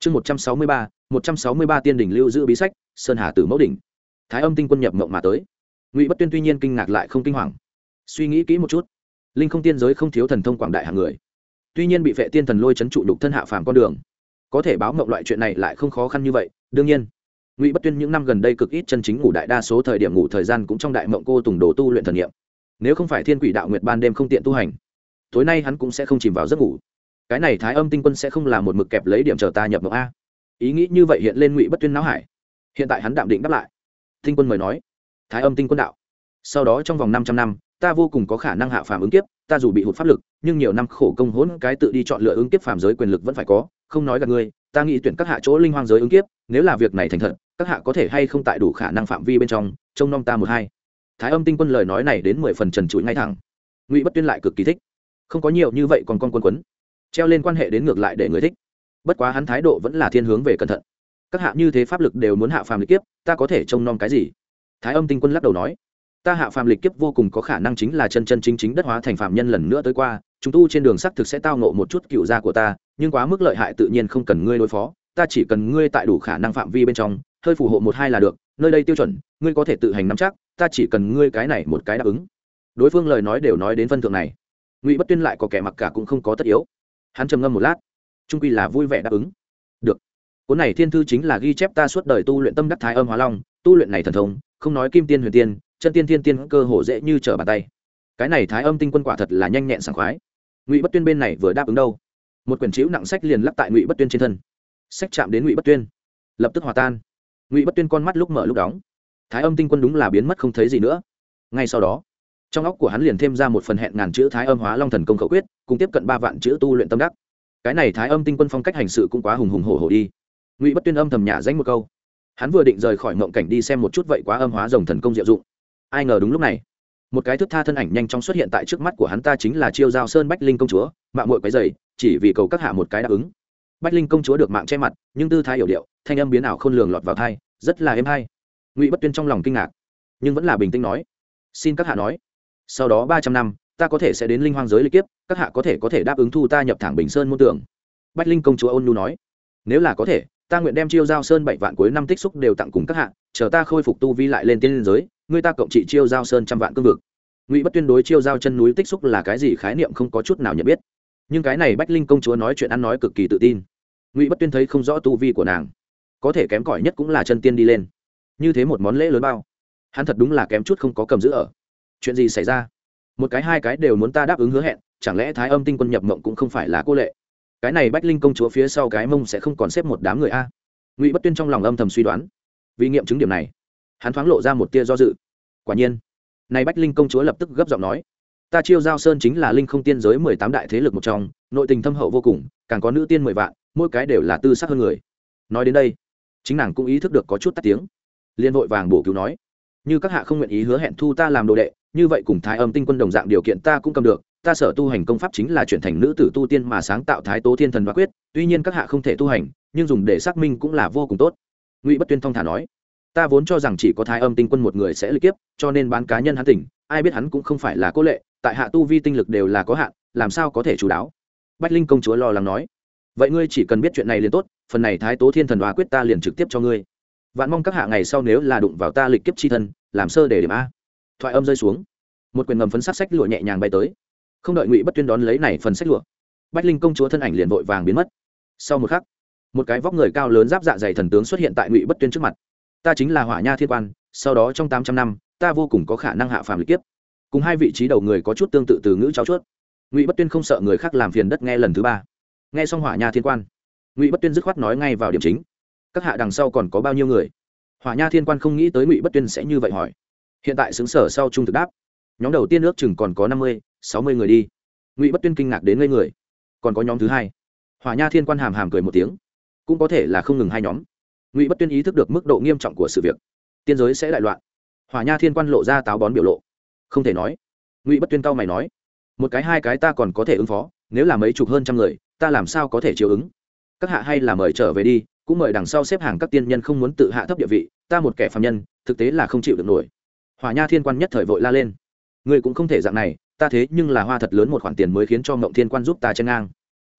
chương một trăm sáu mươi ba, một trăm sáu mươi ba tiên đỉnh lưu giữ bí sách, sơn hà tử mẫu đỉnh. Thái âm tinh quân nhập mộng mà tới. Ngụy bất tuyên tuy nhiên kinh ngạc lại không kinh hoàng. Suy nghĩ kỹ một chút, linh không tiên giới không thiếu thần thông quảng đại hàng người. Tuy nhiên bị vệ tiên thần lôi chấn trụ đục thân hạ phàm con đường. Có thể báo mộng loại chuyện này lại không khó khăn như vậy, đương nhiên. Ngụy bất tuyên những năm gần đây cực ít chân chính ngủ đại đa số thời điểm ngủ thời gian cũng trong đại mộng cô tùng đồ tu luyện thần nghiệm nếu không phải thiên quỷ đạo nguyệt ban đêm không tiện tu hành, tối nay hắn cũng sẽ không chìm vào giấc ngủ cái này thái âm tinh quân sẽ không là một mực kẹp lấy điểm chờ ta nhập mộng a. Ý nghĩ như vậy hiện lên ngụy bất tuyên não hải. Hiện tại hắn đạm định đáp lại. Tinh quân mời nói. Thái âm tinh quân đạo. Sau đó trong vòng 500 năm, ta vô cùng có khả năng hạ phàm ứng kiếp, ta dù bị hụt pháp lực, nhưng nhiều năm khổ công hỗn cái tự đi chọn lựa ứng kiếp phàm giới quyền lực vẫn phải có, không nói gặp ngươi, ta nghĩ tuyển các hạ chỗ linh hoang giới ứng kiếp, nếu là việc này thành thật, các hạ có thể hay không tại đủ khả năng phạm vi bên trong, trông nom ta một hai. Thái âm tinh quân lời nói này đến mười phần trần trụi ngay thẳng. Ngụy bất tuyên lại cực kỳ thích. Không có nhiều như vậy còn con quân quấn treo lên quan hệ đến ngược lại để người thích. Bất quá hắn thái độ vẫn là thiên hướng về cẩn thận. Các hạ như thế pháp lực đều muốn hạ phàm lịch kiếp, ta có thể trông nom cái gì? Thái âm tinh quân lắc đầu nói. Ta hạ phàm lịch kiếp vô cùng có khả năng chính là chân chân chính chính đất hóa thành phàm nhân lần nữa tới qua, chúng tu trên đường xác thực sẽ tao nộ một chút cựu gia của ta, nhưng quá mức lợi hại tự nhiên không cần ngươi đối phó, ta chỉ cần ngươi tại đủ khả năng phạm vi bên trong, hơi phù hộ một hai là được, nơi đây tiêu chuẩn, ngươi có thể tự hành nắm chắc, ta chỉ cần ngươi cái này một cái đáp ứng. Đối phương lời nói đều nói đến phân thượng này. Ngụy bất tuyên lại có kẻ mặc cả cũng không có tất yếu hắn trầm ngâm một lát. Trung quy là vui vẻ đáp ứng. Được. Cuốn này thiên thư chính là ghi chép ta suốt đời tu luyện tâm đắc thái âm hóa long. Tu luyện này thần thông, không nói kim tiên huyền tiên, chân tiên thiên tiên cơ hồ dễ như trở bàn tay. Cái này thái âm tinh quân quả thật là nhanh nhẹn sảng khoái. Ngụy bất tuyên bên này vừa đáp ứng đâu? Một quyển chiếu nặng sách liền lắp tại ngụy bất tuyên trên thân. Sách chạm đến ngụy bất tuyên. Lập tức hòa tan. Ngụy bất tuyên con mắt lúc mở lúc đóng. Thái âm tinh quân đúng là biến mất không thấy gì nữa. Ngay sau đó trong óc của hắn liền thêm ra một phần hẹn ngàn chữ thái âm hóa long thần công khẩu quyết, cùng tiếp cận ba vạn chữ tu luyện tâm đắc. Cái này thái âm tinh quân phong cách hành sự cũng quá hùng hùng hổ hổ đi. Ngụy bất tuyên âm thầm nhả danh một câu. Hắn vừa định rời khỏi ngộng cảnh đi xem một chút vậy quá âm hóa dòng thần công diệu dụng. Ai ngờ đúng lúc này, một cái thức tha thân ảnh nhanh chóng xuất hiện tại trước mắt của hắn ta chính là chiêu giao sơn bách linh công chúa, mạng mội quấy dày chỉ vì cầu các hạ một cái đáp ứng. Bách linh công chúa được mạng che mặt, nhưng tư thái hiểu điệu, thanh âm biến ảo không lường lọt vào thai rất là êm hay. Ngụy bất tuyên trong lòng kinh ngạc, nhưng vẫn là bình tĩnh nói, xin các hạ nói sau đó ba trăm năm, ta có thể sẽ đến linh hoang giới lịch kiếp, các hạ có thể có thể đáp ứng thu ta nhập thẳng bình sơn môn tưởng bách linh công chúa ôn nhu nói. Nếu là có thể, ta nguyện đem chiêu giao sơn bảy vạn cuối năm tích xúc đều tặng cùng các hạ, chờ ta khôi phục tu vi lại lên tiên liên giới người ta cộng trị chiêu giao sơn trăm vạn cương vực. Ngụy bất tuyên đối chiêu giao chân núi tích xúc là cái gì khái niệm không có chút nào nhận biết. Nhưng cái này bách linh công chúa nói chuyện ăn nói cực kỳ tự tin. Ngụy bất tuyên thấy không rõ tu vi của nàng. Có thể kém cỏi nhất cũng là chân tiên đi lên. Như thế một món lễ lớn bao. Hắn thật đúng là kém chút không có cầm giữ ở chuyện gì xảy ra? Một cái, hai cái đều muốn ta đáp ứng hứa hẹn, chẳng lẽ thái âm tinh quân nhập mộng cũng không phải là cô lệ? Cái này bách linh công chúa phía sau cái mông sẽ không còn xếp một đám người a? Ngụy bất tuyên trong lòng âm thầm suy đoán. Vì nghiệm chứng điểm này, hắn thoáng lộ ra một tia do dự. Quả nhiên, này bách linh công chúa lập tức gấp giọng nói, ta chiêu giao sơn chính là linh không tiên giới mười tám đại thế lực một trong, nội tình thâm hậu vô cùng, càng có nữ tiên mười vạn, mỗi cái đều là tư sắc hơn người. Nói đến đây, chính nàng cũng ý thức được có chút tắt tiếng. Liên vội vàng bổ cứu nói, như các hạ không nguyện ý hứa hẹn thu ta làm đồ đệ như vậy cùng thái âm tinh quân đồng dạng điều kiện ta cũng cầm được, ta sở tu hành công pháp chính là chuyển thành nữ tử tu tiên mà sáng tạo thái tố thiên thần và quyết, tuy nhiên các hạ không thể tu hành, nhưng dùng để xác minh cũng là vô cùng tốt. Ngụy bất tuyên thong thả nói. Ta vốn cho rằng chỉ có thái âm tinh quân một người sẽ lịch kiếp, cho nên bán cá nhân hắn tỉnh, ai biết hắn cũng không phải là cố lệ, tại hạ tu vi tinh lực đều là có hạn, làm sao có thể chú đáo? Bách linh công chúa lo lắng nói. Vậy ngươi chỉ cần biết chuyện này liền tốt, phần này thái tố thiên thần đoá quyết ta liền trực tiếp cho ngươi. Vạn mong các hạ ngày sau nếu là đụng vào ta lịch kiếp chi thân, làm sơ để điểm a thoại âm rơi xuống. Một quyền ngầm phấn sắc sách lụa nhẹ nhàng bay tới. Không đợi ngụy bất tuyên đón lấy này phần sách lụa, bách linh công chúa thân ảnh liền vội vàng biến mất. Sau một khắc, một cái vóc người cao lớn giáp dạ dày thần tướng xuất hiện tại ngụy bất tuyên trước mặt. Ta chính là hỏa nha thiên quan, sau đó trong tám trăm năm, ta vô cùng có khả năng hạ phàm lịch kiếp. Cùng hai vị trí đầu người có chút tương tự từ ngữ trao chuốt. Ngụy bất tuyên không sợ người khác làm phiền đất nghe lần thứ ba. Nghe xong hỏa nha thiên quan, ngụy bất tuyên dứt khoát nói ngay vào điểm chính. Các hạ đằng sau còn có bao nhiêu người? Hỏa nha thiên quan không nghĩ tới ngụy bất tuyên sẽ như vậy hỏi hiện tại xứng sở sau trung thực đáp. Nhóm đầu tiên ước chừng còn có năm mươi, sáu mươi người đi. Ngụy bất tuyên kinh ngạc đến ngây người. Còn có nhóm thứ hai. Hòa nha thiên quan hàm hàm cười một tiếng. Cũng có thể là không ngừng hai nhóm. Ngụy bất tuyên ý thức được mức độ nghiêm trọng của sự việc. Tiên giới sẽ đại loạn. Hòa nha thiên quan lộ ra táo bón biểu lộ. Không thể nói. Ngụy bất tuyên cao mày nói. Một cái hai cái ta còn có thể ứng phó, nếu là mấy chục hơn trăm người, ta làm sao có thể chiều ứng? Các hạ hay là mời trở về đi, cũng mời đằng sau xếp hàng các tiên nhân không muốn tự hạ thấp địa vị, ta một kẻ phạm nhân, thực tế là không chịu được nổi hỏa nha thiên quan nhất thời vội la lên. Ngươi cũng không thể dạng này, ta thế nhưng là hoa thật lớn một khoản tiền mới khiến cho mộng thiên quan giúp ta chen ngang.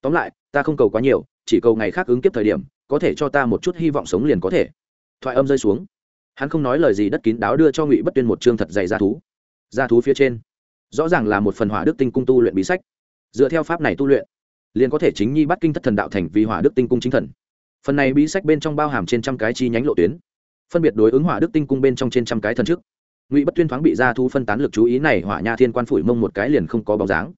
Tóm lại, ta không cầu quá nhiều, chỉ cầu ngày khác ứng kiếp thời điểm, có thể cho ta một chút hy vọng sống liền có thể. Thoại âm rơi xuống. Hắn không nói lời gì đất kín đáo đưa cho ngụy bất tuyên một chương thật dày ra thú. Ra thú phía trên, rõ ràng là một phần hỏa đức tinh cung tu luyện bí sách. Dựa theo pháp này tu luyện, liền có thể chính nhi bắt kinh thất thần đạo thành vì hỏa đức tinh cung chính thần. Phần này bí sách bên trong bao hàm trên trăm cái chi nhánh lộ tuyến. Phân biệt đối ứng hỏa đức tinh cung bên trong trên trăm cái thần trước ngụy bất tuyên thoáng bị ra thu phân tán lực chú ý này hỏa nha thiên quan phủi mông một cái liền không có bóng dáng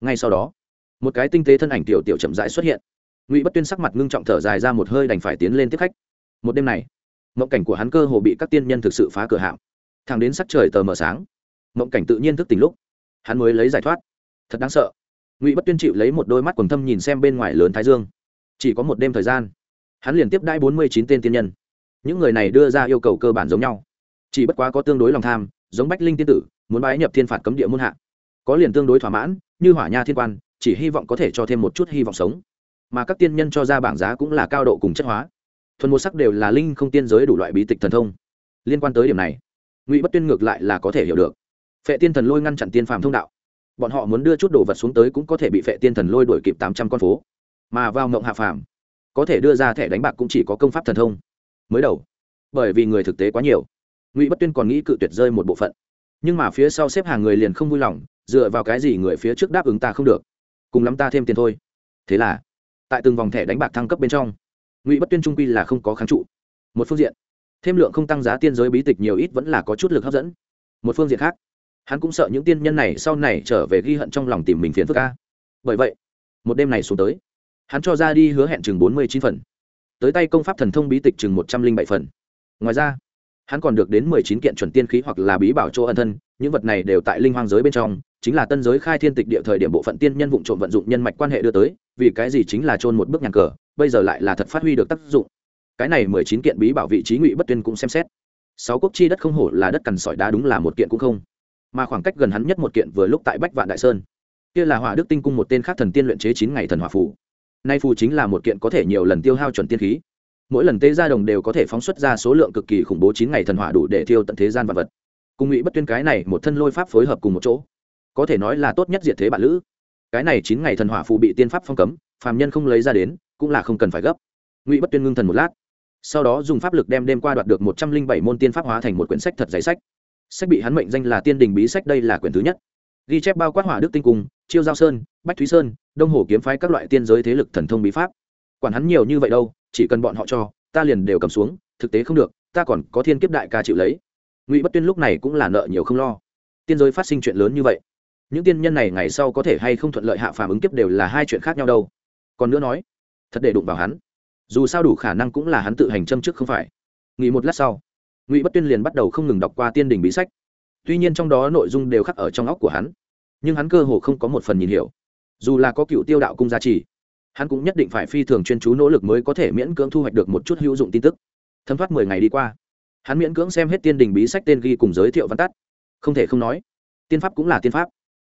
ngay sau đó một cái tinh tế thân ảnh tiểu tiểu chậm rãi xuất hiện ngụy bất tuyên sắc mặt ngưng trọng thở dài ra một hơi đành phải tiến lên tiếp khách một đêm này mộng cảnh của hắn cơ hồ bị các tiên nhân thực sự phá cửa hạm thẳng đến sắc trời tờ mờ sáng mộng cảnh tự nhiên thức tỉnh lúc hắn mới lấy giải thoát thật đáng sợ ngụy bất tuyên chịu lấy một đôi mắt quần thâm nhìn xem bên ngoài lớn thái dương chỉ có một đêm thời gian hắn liền tiếp đãi bốn mươi chín tên tiên nhân những người này đưa ra yêu cầu cơ bản giống nhau chỉ bất quá có tương đối lòng tham, giống bách linh tiên tử, muốn bái nhập thiên phạt cấm địa muôn hạ. Có liền tương đối thỏa mãn, như hỏa nha thiên quan, chỉ hy vọng có thể cho thêm một chút hy vọng sống. Mà các tiên nhân cho ra bảng giá cũng là cao độ cùng chất hóa. Thuần một sắc đều là linh không tiên giới đủ loại bí tịch thần thông. Liên quan tới điểm này, ngụy bất tuyên ngược lại là có thể hiểu được. Phệ tiên thần lôi ngăn chặn tiên phàm thông đạo. Bọn họ muốn đưa chút đồ vật xuống tới cũng có thể bị phệ tiên thần lôi đuổi kịp tám trăm con phố. Mà vào ngộng hạ phàm, có thể đưa ra thẻ đánh bạc cũng chỉ có công pháp thần thông. Mới đầu, bởi vì người thực tế quá nhiều ngụy bất tuyên còn nghĩ cự tuyệt rơi một bộ phận nhưng mà phía sau xếp hàng người liền không vui lòng dựa vào cái gì người phía trước đáp ứng ta không được cùng lắm ta thêm tiền thôi thế là tại từng vòng thẻ đánh bạc thăng cấp bên trong ngụy bất tuyên trung quy là không có kháng trụ một phương diện thêm lượng không tăng giá tiên giới bí tịch nhiều ít vẫn là có chút lực hấp dẫn một phương diện khác hắn cũng sợ những tiên nhân này sau này trở về ghi hận trong lòng tìm mình phiền phức ca. Bởi vậy, một đêm này xuống tới, hắn cho ra đi hứa hẹn chừng bốn mươi chín phần, tới tay công pháp thần thông bí tịch chừng một trăm linh bảy phần. Ngoài ra hắn còn được đến mười chín kiện chuẩn tiên khí hoặc là bí bảo chỗ ân thân, những vật này đều tại linh hoang giới bên trong, chính là tân giới khai thiên tịch địa thời điểm bộ phận tiên nhân vụ trộm vận dụng nhân mạch quan hệ đưa tới, vì cái gì chính là trôn một bước nhàn cờ, bây giờ lại là thật phát huy được tác dụng. Cái này mười chín kiện bí bảo vị trí ngụy bất tuyên cũng xem xét. Sáu quốc chi đất không hổ là đất cằn sỏi đá đúng là một kiện cũng không. Mà khoảng cách gần hắn nhất một kiện vừa lúc tại bách vạn đại sơn. Kia là hỏa đức tinh cung một tên khác thần tiên luyện chế chín ngày thần hỏa phủ nay phù chính là một kiện có thể nhiều lần tiêu hao chuẩn tiên khí mỗi lần tế gia đồng đều có thể phóng xuất ra số lượng cực kỳ khủng bố chín ngày thần hỏa đủ để thiêu tận thế gian vật vật. Cùng ngụy bất tuyên cái này một thân lôi pháp phối hợp cùng một chỗ, có thể nói là tốt nhất diệt thế bản lữ. Cái này chín ngày thần hỏa phù bị tiên pháp phong cấm, phàm nhân không lấy ra đến, cũng là không cần phải gấp. Ngụy bất tuyên ngưng thần một lát, sau đó dùng pháp lực đem đêm qua đoạt được một trăm linh bảy môn tiên pháp hóa thành một quyển sách thật giấy sách. Sách bị hắn mệnh danh là tiên đình bí sách, đây là quyển thứ nhất. Ghi chép bao quát hỏa đức tinh cung, chiêu giao sơn, bách thúy sơn, đông hồ kiếm phái các loại tiên giới thế lực thần thông bí pháp. Quản hắn nhiều như vậy đâu chỉ cần bọn họ cho, ta liền đều cầm xuống, thực tế không được, ta còn có thiên kiếp đại ca chịu lấy. Ngụy bất tuyên lúc này cũng là nợ nhiều không lo. Tiên giới phát sinh chuyện lớn như vậy, những tiên nhân này ngày sau có thể hay không thuận lợi hạ phàm ứng kiếp đều là hai chuyện khác nhau đâu. Còn nữa nói, thật để đụng vào hắn. Dù sao đủ khả năng cũng là hắn tự hành châm trước không phải. Nghỉ một lát sau, ngụy bất tuyên liền bắt đầu không ngừng đọc qua tiên đình bí sách. Tuy nhiên trong đó nội dung đều khắc ở trong óc của hắn, nhưng hắn cơ hồ không có một phần nhìn hiểu. Dù là có cựu tiêu đạo cung gia trì hắn cũng nhất định phải phi thường chuyên chú nỗ lực mới có thể miễn cưỡng thu hoạch được một chút hữu dụng tin tức. Thấm thoát mười ngày đi qua, hắn miễn cưỡng xem hết tiên đình bí sách tên ghi cùng giới thiệu văn tắt. Không thể không nói, tiên pháp cũng là tiên pháp.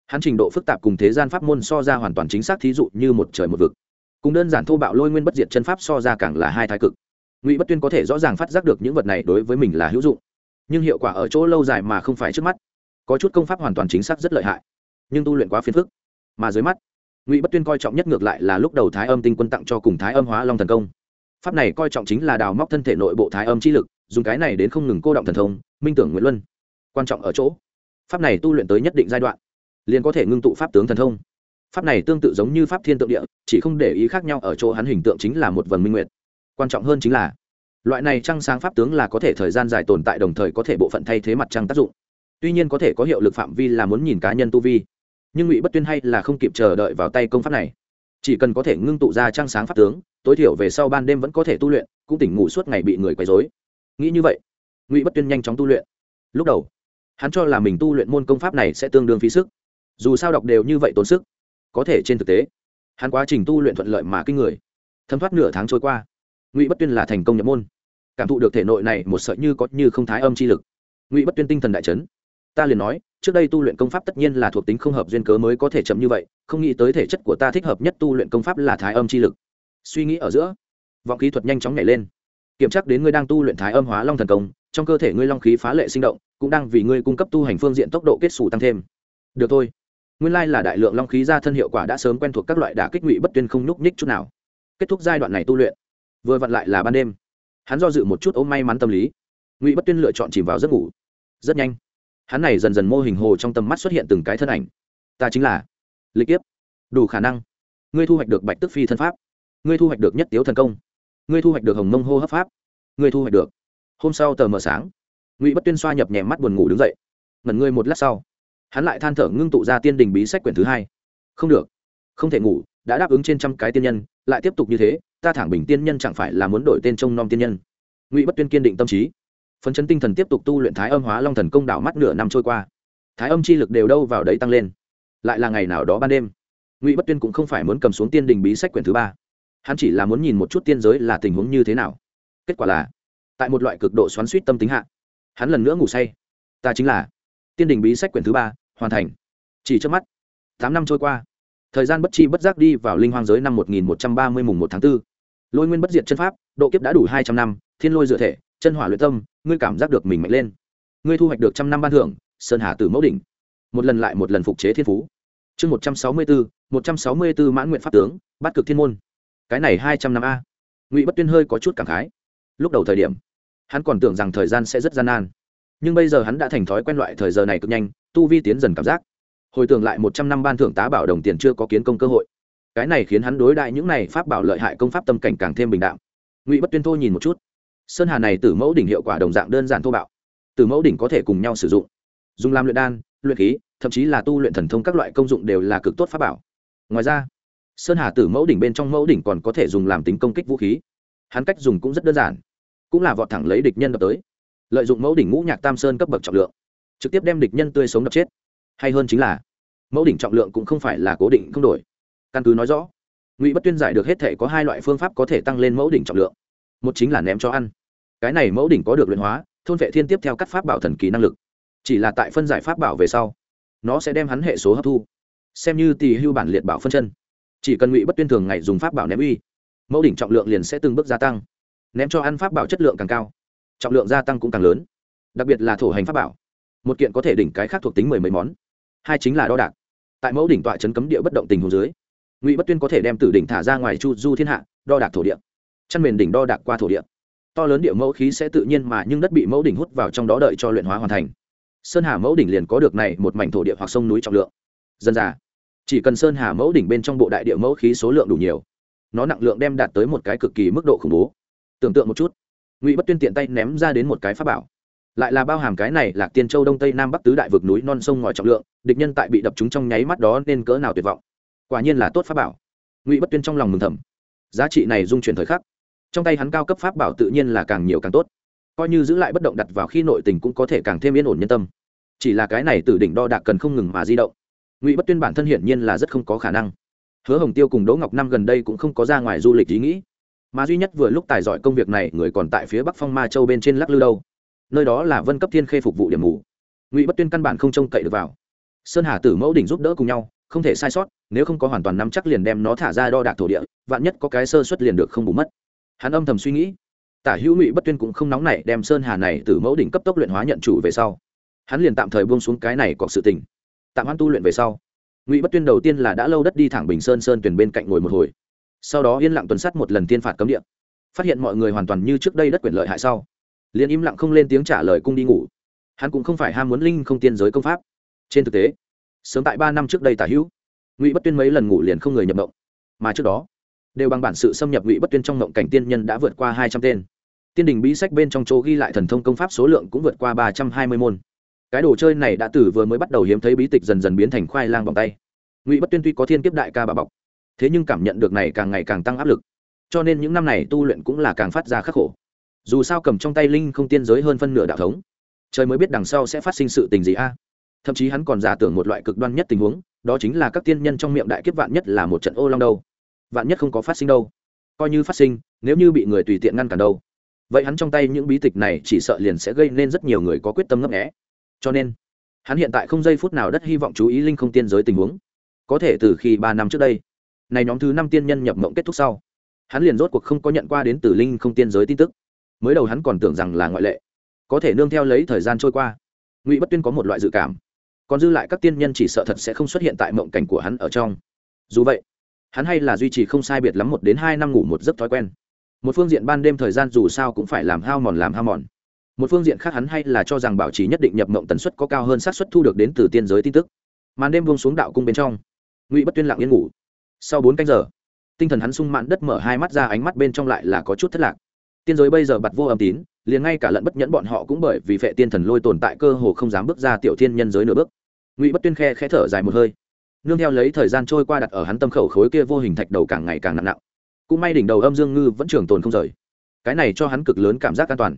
Hắn trình độ phức tạp cùng thế gian pháp môn so ra hoàn toàn chính xác thí dụ như một trời một vực. Cùng đơn giản thô bạo lôi nguyên bất diệt chân pháp so ra càng là hai thái cực. Ngụy bất tuyên có thể rõ ràng phát giác được những vật này đối với mình là hữu dụng, nhưng hiệu quả ở chỗ lâu dài mà không phải trước mắt. Có chút công pháp hoàn toàn chính xác rất lợi hại, nhưng tu luyện quá phiền phức, mà dưới mắt ngụy bất tuyên coi trọng nhất ngược lại là lúc đầu thái âm tinh quân tặng cho cùng thái âm hóa long thần công pháp này coi trọng chính là đào móc thân thể nội bộ thái âm chi lực dùng cái này đến không ngừng cô động thần thông minh tưởng nguyễn luân quan trọng ở chỗ pháp này tu luyện tới nhất định giai đoạn liền có thể ngưng tụ pháp tướng thần thông pháp này tương tự giống như pháp thiên tượng địa chỉ không để ý khác nhau ở chỗ hắn hình tượng chính là một vần minh nguyệt quan trọng hơn chính là loại này trăng sáng pháp tướng là có thể thời gian dài tồn tại đồng thời có thể bộ phận thay thế mặt trăng tác dụng tuy nhiên có thể có hiệu lực phạm vi là muốn nhìn cá nhân tu vi nhưng ngụy bất tuyên hay là không kịp chờ đợi vào tay công pháp này chỉ cần có thể ngưng tụ ra trăng sáng pháp tướng tối thiểu về sau ban đêm vẫn có thể tu luyện cũng tỉnh ngủ suốt ngày bị người quấy dối nghĩ như vậy ngụy bất tuyên nhanh chóng tu luyện lúc đầu hắn cho là mình tu luyện môn công pháp này sẽ tương đương phí sức dù sao đọc đều như vậy tốn sức có thể trên thực tế hắn quá trình tu luyện thuận lợi mà kinh người thấm thoát nửa tháng trôi qua ngụy bất tuyên là thành công nhập môn cảm thụ được thể nội này một sợi như có như không thái âm chi lực ngụy bất tuyên tinh thần đại chấn ta liền nói, trước đây tu luyện công pháp tất nhiên là thuộc tính không hợp duyên cớ mới có thể chậm như vậy, không nghĩ tới thể chất của ta thích hợp nhất tu luyện công pháp là thái âm chi lực. Suy nghĩ ở giữa, vọng khí thuật nhanh chóng nhảy lên. Kiểm tra đến ngươi đang tu luyện thái âm hóa long thần công, trong cơ thể ngươi long khí phá lệ sinh động, cũng đang vì ngươi cung cấp tu hành phương diện tốc độ kết xù tăng thêm. Được thôi. Nguyên lai là đại lượng long khí ra thân hiệu quả đã sớm quen thuộc các loại đả kích ngụy bất tuyên không nhúc nhích chút nào. Kết thúc giai đoạn này tu luyện, vừa vặn lại là ban đêm. Hắn do dự một chút ôm may mắn tâm lý. Ngụy bất tuyên lựa chọn chìm vào giấc ngủ. Rất nhanh hắn này dần dần mô hình hồ trong tầm mắt xuất hiện từng cái thân ảnh. Ta chính là lịch kiếp. Đủ khả năng. Ngươi thu hoạch được bạch tức phi thân pháp. Ngươi thu hoạch được nhất tiếu thần công. Ngươi thu hoạch được hồng mông hô hấp pháp. Ngươi thu hoạch được. Hôm sau tờ mờ sáng, ngụy bất tuyên xoa nhập nhẹ mắt buồn ngủ đứng dậy. Ngẩn ngươi một lát sau, hắn lại than thở ngưng tụ ra tiên đình bí sách quyển thứ hai. Không được, không thể ngủ, đã đáp ứng trên trăm cái tiên nhân, lại tiếp tục như thế, ta thẳng bình tiên nhân chẳng phải là muốn đổi tên trông nom tiên nhân. Ngụy bất tuyên kiên định tâm trí phấn chấn tinh thần tiếp tục tu luyện thái âm hóa long thần công đảo mắt nửa năm trôi qua. Thái âm chi lực đều đâu vào đấy tăng lên. Lại là ngày nào đó ban đêm, ngụy bất tuyên cũng không phải muốn cầm xuống tiên đình bí sách quyển thứ ba. Hắn chỉ là muốn nhìn một chút tiên giới là tình huống như thế nào. Kết quả là, tại một loại cực độ xoắn suýt tâm tính hạ, hắn lần nữa ngủ say. Ta chính là tiên đình bí sách quyển thứ ba, hoàn thành. Chỉ trước mắt, tám năm trôi qua. Thời gian bất chi bất giác đi vào linh hoang giới năm một nghìn một trăm ba mươi mùng một tháng 4. lôi nguyên bất diệt chân pháp, độ kiếp đã đủ hai trăm năm, thiên lôi dựa thể, chân hỏa luyện tâm ngươi cảm giác được mình mạnh lên. Ngươi thu hoạch được trăm năm ban thưởng, sơn hà từ mẫu đỉnh. Một lần lại một lần phục chế thiên phú. Chương một trăm sáu mươi bốn một trăm sáu mươi bốn mãn nguyện pháp tướng, bắt cực thiên môn. Cái này hai trăm năm a. Ngụy bất tuyên hơi có chút cảm khái. Lúc đầu thời điểm, hắn còn tưởng rằng thời gian sẽ rất gian nan. Nhưng bây giờ hắn đã thành thói quen loại thời giờ này cực nhanh, tu vi tiến dần cảm giác. Hồi tưởng lại một trăm năm ban thưởng tá bảo đồng tiền chưa có kiến công cơ hội. Cái này khiến hắn đối đại những này pháp bảo lợi hại công pháp tâm cảnh càng thêm bình đạm. Ngụy bất tuyên thôi nhìn một chút sơn hà này từ mẫu đỉnh hiệu quả đồng dạng đơn giản thô bạo, từ mẫu đỉnh có thể cùng nhau sử dụng, dùng làm luyện đan, luyện khí, thậm chí là tu luyện thần thông các loại công dụng đều là cực tốt pháp bảo. Ngoài ra, sơn hà tử mẫu đỉnh bên trong mẫu đỉnh còn có thể dùng làm tính công kích vũ khí. Hắn cách dùng cũng rất đơn giản, cũng là vọt thẳng lấy địch nhân đập tới, lợi dụng mẫu đỉnh ngũ nhạc tam sơn cấp bậc trọng lượng, trực tiếp đem địch nhân tươi sống đập chết. Hay hơn chính là, mẫu đỉnh trọng lượng cũng không phải là cố định không đổi. Căn cứ nói rõ, ngụy bất tuyên giải được hết thể có hai loại phương pháp có thể tăng lên mẫu đỉnh trọng lượng một chính là ném cho ăn. Cái này mẫu đỉnh có được luyện hóa, thôn vệ thiên tiếp theo các pháp bảo thần kỳ năng lực. Chỉ là tại phân giải pháp bảo về sau, nó sẽ đem hắn hệ số hấp thu. Xem như tỳ hưu bản liệt bảo phân chân. Chỉ cần ngụy bất tuyên thường ngày dùng pháp bảo ném uy, mẫu đỉnh trọng lượng liền sẽ từng bước gia tăng. Ném cho ăn pháp bảo chất lượng càng cao, trọng lượng gia tăng cũng càng lớn. Đặc biệt là thổ hành pháp bảo, một kiện có thể đỉnh cái khác thuộc tính mười mấy món. Hai chính là đo đạc. Tại mẫu đỉnh tọa chấn cấm địa bất động tình hồ dưới, ngụy bất tuyên có thể đem tử đỉnh thả ra ngoài chu du thiên hạ, đo đạc thổ địa chăn mền đỉnh đo đạc qua thổ địa. To lớn địa mẫu khí sẽ tự nhiên mà nhưng đất bị mẫu đỉnh hút vào trong đó đợi cho luyện hóa hoàn thành. Sơn hà mẫu đỉnh liền có được này một mảnh thổ địa hoặc sông núi trọng lượng. Dân già, chỉ cần sơn hà mẫu đỉnh bên trong bộ đại địa mẫu khí số lượng đủ nhiều, nó nặng lượng đem đạt tới một cái cực kỳ mức độ khủng bố. Tưởng tượng một chút, ngụy bất tuyên tiện tay ném ra đến một cái pháp bảo. Lại là bao hàm cái này là tiên châu đông tây nam bắc tứ đại vực núi non sông ngòi trọng lượng, địch nhân tại bị đập chúng trong nháy mắt đó nên cỡ nào tuyệt vọng. Quả nhiên là tốt pháp bảo. Ngụy bất tuyên trong lòng mừng thầm. Giá trị này dung chuyển thời khắc trong tay hắn cao cấp pháp bảo tự nhiên là càng nhiều càng tốt. Coi như giữ lại bất động đặt vào khi nội tình cũng có thể càng thêm yên ổn nhân tâm. Chỉ là cái này từ đỉnh đo đạc cần không ngừng mà di động. Ngụy bất tuyên bản thân hiển nhiên là rất không có khả năng. Hứa hồng tiêu cùng đỗ ngọc năm gần đây cũng không có ra ngoài du lịch ý nghĩ. Mà duy nhất vừa lúc tài giỏi công việc này, người còn tại phía bắc phong ma châu bên trên lắc lư đâu. Nơi đó là vân cấp thiên khê phục vụ điểm mù. Ngụy bất tuyên căn bản không trông cậy được vào. Sơn hà tử mẫu đỉnh giúp đỡ cùng nhau, không thể sai sót, nếu không có hoàn toàn nắm chắc liền đem nó thả ra đo đạc thổ địa, vạn nhất có cái sơ xuất liền được không bù mất hắn âm thầm suy nghĩ tả hữu ngụy bất tuyên cũng không nóng nảy đem sơn hà này từ mẫu đỉnh cấp tốc luyện hóa nhận chủ về sau. Hắn liền tạm thời buông xuống cái này có sự tình. Tạm hoãn tu luyện về sau ngụy bất tuyên đầu tiên là đã lâu đất đi thẳng bình sơn sơn tuyển bên cạnh ngồi một hồi. Sau đó yên lặng tuần sắt một lần tiên phạt cấm địa. Phát hiện mọi người hoàn toàn như trước đây đất quyền lợi hại sau liền im lặng không lên tiếng trả lời cung đi ngủ. Hắn cũng không phải ham muốn linh không tiên giới công pháp. Trên thực tế sớm tại ba năm trước đây tả hữu ngụy bất tuyên mấy lần ngủ liền không người nhập động, mà trước đó đều bằng bản sự xâm nhập ngụy bất tuyên trong mộng cảnh tiên nhân đã vượt qua hai trăm tên. Tiên đình bí sách bên trong chỗ ghi lại thần thông công pháp số lượng cũng vượt qua ba trăm hai mươi môn. Cái đồ chơi này đã từ vừa mới bắt đầu hiếm thấy bí tịch dần dần biến thành khoai lang vòng tay. Ngụy bất tuyên tuy có thiên kiếp đại ca bà bọc, thế nhưng cảm nhận được này càng ngày càng tăng áp lực. Cho nên những năm này tu luyện cũng là càng phát ra khắc khổ. Dù sao cầm trong tay linh không tiên giới hơn phân nửa đạo thống, trời mới biết đằng sau sẽ phát sinh sự tình gì a. Thậm chí hắn còn giả tưởng một loại cực đoan nhất tình huống, đó chính là các tiên nhân trong miệng đại kiếp vạn nhất là một trận ô long đâu vạn nhất không có phát sinh đâu. Coi như phát sinh, nếu như bị người tùy tiện ngăn cản đâu, vậy hắn trong tay những bí tịch này chỉ sợ liền sẽ gây nên rất nhiều người có quyết tâm ngấp nghẽ cho nên, hắn hiện tại không giây phút nào đất hy vọng chú ý linh không tiên giới tình huống. Có thể từ khi ba năm trước đây, này nhóm thứ năm tiên nhân nhập mộng kết thúc sau, hắn liền rốt cuộc không có nhận qua đến từ linh không tiên giới tin tức. Mới đầu hắn còn tưởng rằng là ngoại lệ, có thể nương theo lấy thời gian trôi qua, ngụy bất tuyên có một loại dự cảm, còn dư lại các tiên nhân chỉ sợ thật sẽ không xuất hiện tại mộng cảnh của hắn ở trong. Dù vậy hắn hay là duy trì không sai biệt lắm một đến hai năm ngủ một giấc thói quen. Một phương diện ban đêm thời gian dù sao cũng phải làm hao mòn, làm hao mòn. Một phương diện khác hắn hay là cho rằng bảo trì nhất định nhập mộng tần suất có cao hơn xác suất thu được đến từ tiên giới tin tức. Màn đêm buông xuống đạo cung bên trong, ngụy bất tuyên lặng yên ngủ. Sau bốn canh giờ, tinh thần hắn sung mãn đất mở hai mắt ra, ánh mắt bên trong lại là có chút thất lạc. Tiên giới bây giờ bật vô âm tín, liền ngay cả lận bất nhẫn bọn họ cũng bởi vì phệ tiên thần lôi tồn tại cơ hồ không dám bước ra tiểu thiên nhân giới nửa bước. Ngụy bất tuyên khe khẽ thở dài một hơi nương theo lấy thời gian trôi qua đặt ở hắn tâm khẩu khối kia vô hình thạch đầu càng ngày càng nặng nặng. Cũng may đỉnh đầu âm dương ngư vẫn trường tồn không rời. Cái này cho hắn cực lớn cảm giác an toàn.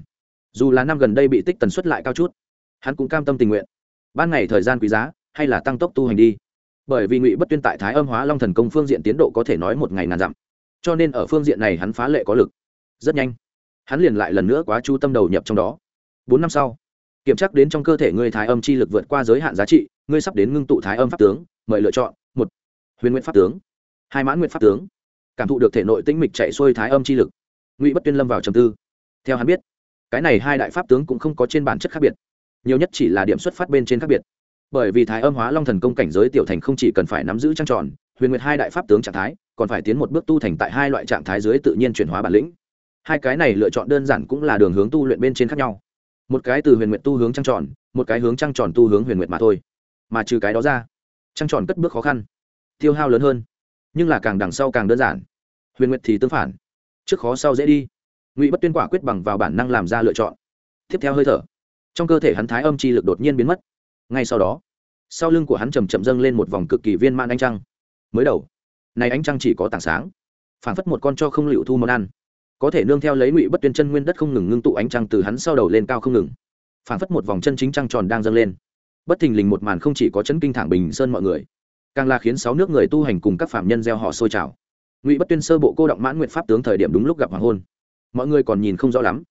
Dù là năm gần đây bị tích tần suất lại cao chút, hắn cũng cam tâm tình nguyện. Ban ngày thời gian quý giá, hay là tăng tốc tu hành đi. Bởi vì ngụy bất tuyên tại thái âm hóa long thần công phương diện tiến độ có thể nói một ngày ngàn dặm. Cho nên ở phương diện này hắn phá lệ có lực. Rất nhanh, hắn liền lại lần nữa quá chú tâm đầu nhập trong đó. Bốn năm sau, kiểm tra đến trong cơ thể ngươi thái âm chi lực vượt qua giới hạn giá trị, ngươi sắp đến ngưng tụ thái âm pháp tướng mời lựa chọn, một, huyền nguyện pháp tướng, hai, mãn nguyện pháp tướng. Cảm thụ được thể nội tĩnh mịch chạy xuôi thái âm chi lực, ngụy bất tuyên lâm vào trầm tư. Theo hắn biết, cái này hai đại pháp tướng cũng không có trên bản chất khác biệt, nhiều nhất chỉ là điểm xuất phát bên trên khác biệt. Bởi vì thái âm hóa long thần công cảnh giới tiểu thành không chỉ cần phải nắm giữ trăng tròn, huyền nguyệt hai đại pháp tướng trạng thái, còn phải tiến một bước tu thành tại hai loại trạng thái dưới tự nhiên chuyển hóa bản lĩnh. Hai cái này lựa chọn đơn giản cũng là đường hướng tu luyện bên trên khác nhau. Một cái từ huyền nguyệt tu hướng trăng tròn, một cái hướng trăng tròn tu hướng huyền nguyệt mà thôi. Mà trừ cái đó ra trăng tròn cất bước khó khăn. Tiêu hao lớn hơn, nhưng là càng đằng sau càng đơn giản. Huyền nguyệt thì tương phản. Trước khó sau dễ đi. Ngụy bất tuyên quả quyết bằng vào bản năng làm ra lựa chọn. Tiếp theo hơi thở, trong cơ thể hắn thái âm chi lực đột nhiên biến mất. Ngay sau đó, sau lưng của hắn chầm chậm dâng lên một vòng cực kỳ viên man ánh trăng. Mới đầu, này ánh trăng chỉ có tảng sáng phảng phất một con cho không liệu thu món ăn. Có thể nương theo lấy ngụy bất tuyên chân nguyên đất không ngừng ngưng tụ ánh trăng từ hắn sau đầu lên cao không ngừng. Phảng phất một vòng chân chính trăng tròn đang dâng lên bất thình lình một màn không chỉ có chấn kinh thẳng bình sơn mọi người, càng là khiến sáu nước người tu hành cùng các phạm nhân gieo họ sôi trào. Ngụy bất tuyên sơ bộ cô động mãn nguyện pháp tướng thời điểm đúng lúc gặp hoàng hôn. Mọi người còn nhìn không rõ lắm.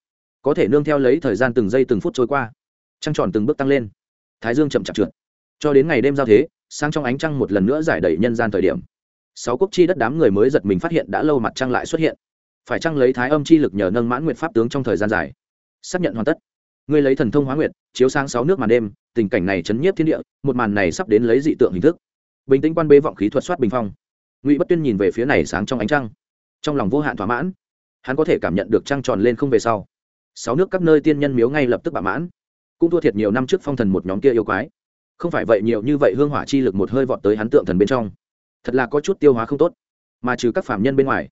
Có thể nương theo lấy thời gian từng giây từng phút trôi qua, trăng tròn từng bước tăng lên. Thái dương chậm chạp trượt. Cho đến ngày đêm giao thế sang trong ánh trăng một lần nữa giải đẩy nhân gian thời điểm, sáu quốc chi đất đám người mới giật mình phát hiện đã lâu mặt trăng lại xuất hiện. Phải trăng lấy thái âm chi lực nhờ nâng mãn nguyện pháp tướng trong thời gian dài? Xác nhận hoàn tất ngươi lấy thần thông hóa nguyệt, chiếu sáng sáu nước màn đêm, tình cảnh này chấn nhiếp thiên địa, một màn này sắp đến lấy dị tượng hình thức. Bình tĩnh quan bê vọng khí thuật soát bình phong. Ngụy bất tuyên nhìn về phía này sáng trong ánh trăng. Trong lòng vô hạn thỏa mãn, hắn có thể cảm nhận được trăng tròn lên không về sau. Sáu nước các nơi tiên nhân miếu ngay lập tức bạ mãn. Cũng thua thiệt nhiều năm trước phong thần một nhóm kia yêu quái. Không phải vậy nhiều như vậy hương hỏa chi lực một hơi vọt tới hắn tượng thần bên trong. Thật là có chút tiêu hóa không tốt. Mà trừ các phạm nhân bên ngoài,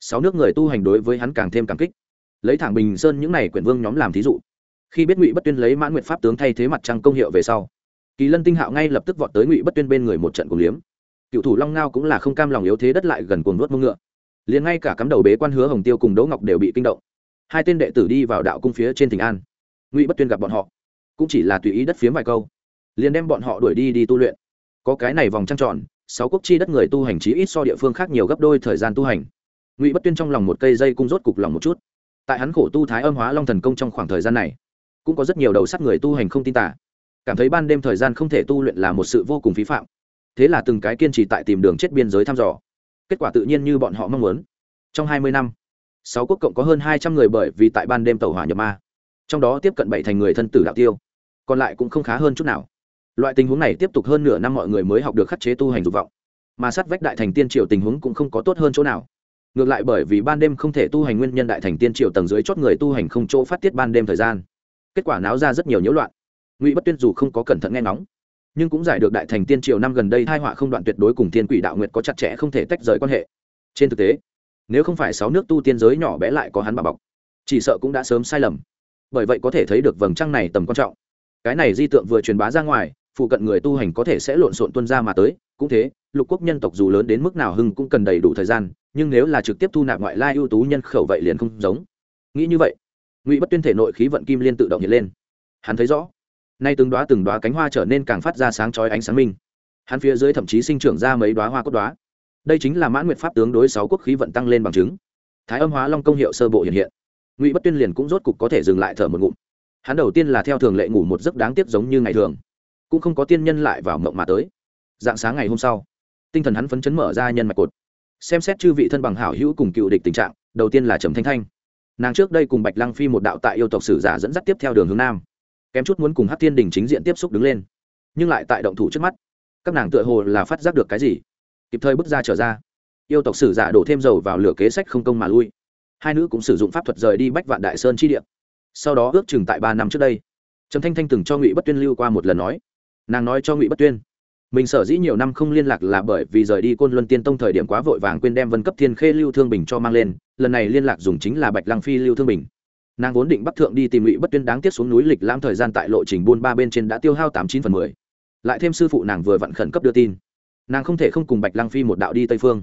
sáu nước người tu hành đối với hắn càng thêm cảm kích. Lấy thẳng bình sơn những n à y quyển vương nhóm làm thí dụ khi biết ngụy bất tuyên lấy mãn nguyện pháp tướng thay thế mặt trăng công hiệu về sau kỳ lân tinh hạo ngay lập tức vọt tới ngụy bất tuyên bên người một trận cùng liếm cựu thủ long ngao cũng là không cam lòng yếu thế đất lại gần cuồng nuốt mông ngựa liền ngay cả cắm đầu bế quan hứa hồng tiêu cùng đỗ ngọc đều bị kinh động hai tên đệ tử đi vào đạo cung phía trên tỉnh an ngụy bất tuyên gặp bọn họ cũng chỉ là tùy ý đất phiếm vài câu liền đem bọn họ đuổi đi đi tu luyện có cái này vòng trăng tròn sáu quốc chi đất người tu hành chí ít so địa phương khác nhiều gấp đôi thời gian tu hành ngụy bất tuyên trong lòng một cây dây cung rốt cục lòng một chút tại hắn khổ tu thái âm hóa long thần công trong khoảng thời gian này cũng có rất nhiều đầu sắt người tu hành không tin tả cảm thấy ban đêm thời gian không thể tu luyện là một sự vô cùng phí phạm. Thế là từng cái kiên trì tại tìm đường chết biên giới thăm dò. Kết quả tự nhiên như bọn họ mong muốn. Trong hai mươi năm, sáu quốc cộng có hơn hai trăm người bởi vì tại ban đêm tàu hỏa nhập ma. Trong đó tiếp cận bảy thành người thân tử đạo tiêu. Còn lại cũng không khá hơn chút nào. Loại tình huống này tiếp tục hơn nửa năm mọi người mới học được khắc chế tu hành dục vọng. Mà sát vách đại thành tiên triều tình huống cũng không có tốt hơn chỗ nào. Ngược lại bởi vì ban đêm không thể tu hành nguyên nhân đại thành tiên triều tầng dưới chót người tu hành không chỗ phát tiết ban đêm thời gian kết quả náo ra rất nhiều nhiễu loạn. Ngụy bất tuyên dù không có cẩn thận nghe ngóng, nhưng cũng giải được đại thành tiên triều năm gần đây hai họa không đoạn tuyệt đối cùng thiên quỷ đạo nguyệt có chặt chẽ không thể tách rời quan hệ. Trên thực tế, nếu không phải sáu nước tu tiên giới nhỏ bé lại có hắn bà bọc, chỉ sợ cũng đã sớm sai lầm. Bởi vậy có thể thấy được vầng trăng này tầm quan trọng. Cái này di tượng vừa truyền bá ra ngoài, phụ cận người tu hành có thể sẽ lộn xộn tuân ra mà tới, cũng thế, lục quốc nhân tộc dù lớn đến mức nào hưng cũng cần đầy đủ thời gian, nhưng nếu là trực tiếp thu nạp ngoại lai ưu tú nhân khẩu vậy liền không giống. Nghĩ như vậy ngụy bất tuyên thể nội khí vận kim liên tự động hiện lên hắn thấy rõ nay từng đoá từng đoá cánh hoa trở nên càng phát ra sáng chói ánh sáng minh hắn phía dưới thậm chí sinh trưởng ra mấy đoá hoa cốt đoá đây chính là mãn nguyệt pháp tướng đối sáu quốc khí vận tăng lên bằng chứng thái âm hóa long công hiệu sơ bộ hiện hiện ngụy bất tuyên liền cũng rốt cục có thể dừng lại thở một ngụm hắn đầu tiên là theo thường lệ ngủ một giấc đáng tiếc giống như ngày thường cũng không có tiên nhân lại vào mộng mà tới dạng sáng ngày hôm sau tinh thần hắn phấn chấn mở ra nhân mạch cột xem xét chư vị thân bằng hảo hữu cùng cựu địch tình trạng đầu tiên là trầm thanh thanh nàng trước đây cùng bạch lăng phi một đạo tại yêu tộc sử giả dẫn dắt tiếp theo đường hướng nam, kém chút muốn cùng hát thiên đình chính diện tiếp xúc đứng lên. Nhưng lại tại động thủ trước mắt, các nàng tựa hồ là phát giác được cái gì, kịp thời bước ra trở ra. Yêu tộc sử giả đổ thêm dầu vào lửa kế sách không công mà lui. Hai nữ cũng sử dụng pháp thuật rời đi bách vạn đại sơn chi địa. Sau đó ước chừng tại ba năm trước đây, trầm thanh thanh từng cho ngụy bất tuyên lưu qua một lần nói, nàng nói cho ngụy bất tuyên, mình sở dĩ nhiều năm không liên lạc là bởi vì rời đi côn luân tiên tông thời điểm quá vội vàng quên đem vân cấp thiên khê lưu thương bình cho mang lên lần này liên lạc dùng chính là bạch lăng phi, lưu thương bình. Nàng vốn định bắc thượng đi tìm ngụy bất tuyên đáng tiếc xuống núi lịch lãm thời gian tại lộ trình buôn ba bên trên đã tiêu hao tám chín phần mười. Lại thêm sư phụ nàng vừa vặn khẩn cấp đưa tin. Nàng không thể không cùng bạch lăng phi một đạo đi tây phương.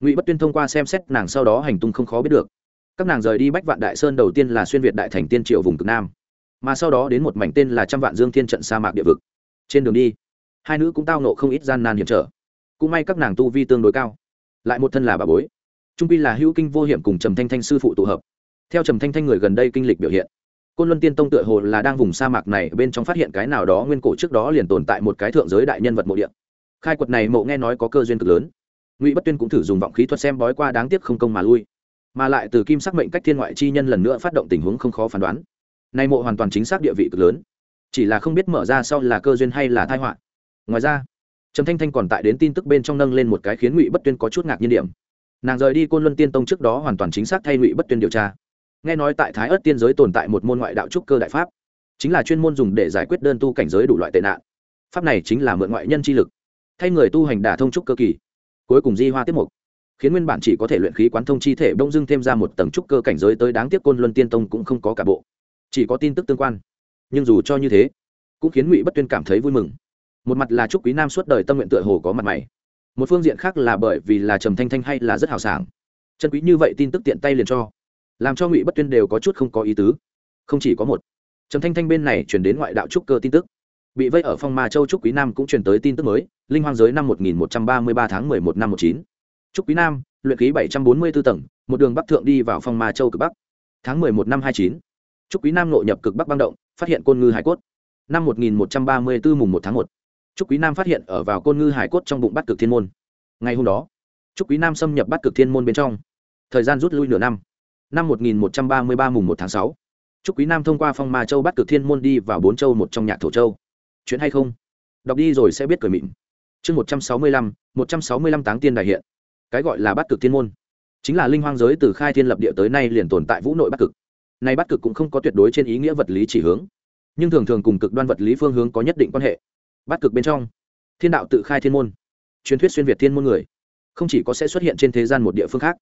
Ngụy bất tuyên thông qua xem xét, nàng sau đó hành tung không khó biết được. Các nàng rời đi bách vạn đại sơn đầu tiên là xuyên việt đại thành tiên triệu vùng cực nam. Mà sau đó đến một mảnh tên là trăm vạn dương thiên trận sa mạc địa vực. Trên đường đi, hai nữ cũng tao nộ không ít gian nan hiểm trở. Cũng may các nàng tu vi tương đối cao. Lại một thân là bà bối trung quy là hữu kinh vô hiểm cùng trầm thanh thanh sư phụ tụ hợp. Theo trầm thanh thanh người gần đây kinh lịch biểu hiện, côn luân tiên tông tựa hồ là đang vùng sa mạc này, bên trong phát hiện cái nào đó nguyên cổ trước đó liền tồn tại một cái thượng giới đại nhân vật mộ địa. Khai quật này mộ nghe nói có cơ duyên cực lớn. Ngụy bất tuyên cũng thử dùng vọng khí thuật xem bói qua đáng tiếc không công mà lui. Mà lại từ kim sắc mệnh cách thiên ngoại chi nhân lần nữa phát động tình huống không khó phán đoán. Nay mộ hoàn toàn chính xác địa vị cực lớn. Chỉ là không biết mở ra sau là cơ duyên hay là thai họa. Ngoài ra, trầm thanh thanh còn tại đến tin tức bên trong nâng lên một cái khiến ngụy bất tuyên có chút ngạc nhiên điểm nàng rời đi côn luân tiên tông trước đó hoàn toàn chính xác thay ngụy bất tuyên điều tra nghe nói tại thái ớt tiên giới tồn tại một môn ngoại đạo trúc cơ đại pháp chính là chuyên môn dùng để giải quyết đơn tu cảnh giới đủ loại tệ nạn pháp này chính là mượn ngoại nhân chi lực thay người tu hành đả thông trúc cơ kỳ cuối cùng di hoa tiếp mục khiến nguyên bản chỉ có thể luyện khí quán thông chi thể đông dưng thêm ra một tầng trúc cơ cảnh giới tới đáng tiếc côn luân tiên tông cũng không có cả bộ chỉ có tin tức tương quan nhưng dù cho như thế cũng khiến ngụy bất tuyên cảm thấy vui mừng một mặt là trúc quý nam suốt đời tâm nguyện tựa hồ có mặt mày một phương diện khác là bởi vì là trầm thanh thanh hay là rất hào sảng. Chân quý như vậy tin tức tiện tay liền cho. Làm cho ngụy bất tuyên đều có chút không có ý tứ. Không chỉ có một. Trầm thanh thanh bên này chuyển đến ngoại đạo trúc cơ tin tức. Bị vây ở phong ma châu trúc quý nam cũng truyền tới tin tức mới, linh hoang giới năm một nghìn một trăm ba mươi ba tháng mười một năm một chín. Trúc quý nam, luyện khí bảy trăm bốn mươi b ố tầng, một đường bắc thượng đi vào phong ma châu cực bắc. Tháng mười một năm hai chín. Trúc quý nam nội nhập cực bắc băng động, phát hiện côn ngư hải cốt. Năm một nghìn một trăm ba mươi bốn mùng một tháng một trúc quý nam phát hiện ở vào côn ngư hải cốt trong bụng bắt cực thiên môn. Ngày hôm đó, trúc quý nam xâm nhập bắt cực thiên môn bên trong. Thời gian rút lui nửa năm. Năm một nghìn một trăm ba mươi ba mùng một tháng sáu, trúc quý nam thông qua phong ma châu bắt cực thiên môn đi vào bốn châu, một trong nhạc thổ châu. Chuyện hay không? Đọc đi rồi sẽ biết cười mịn. Chương một trăm sáu mươi lăm, một trăm sáu mươi lăm táng tiên đại hiện. Cái gọi là bắt cực thiên môn. Chính là linh hoang giới từ khai thiên lập địa tới nay liền tồn tại vũ nội bắt cực. Nay bắt cực cũng không có tuyệt đối trên ý nghĩa vật lý chỉ hướng. Nhưng thường thường cùng cực đoan vật lý phương hướng có nhất định quan hệ bát cực bên trong. Thiên đạo tự khai thiên môn. Truyền thuyết xuyên việt thiên môn người. Không chỉ có sẽ xuất hiện trên thế gian một địa phương khác,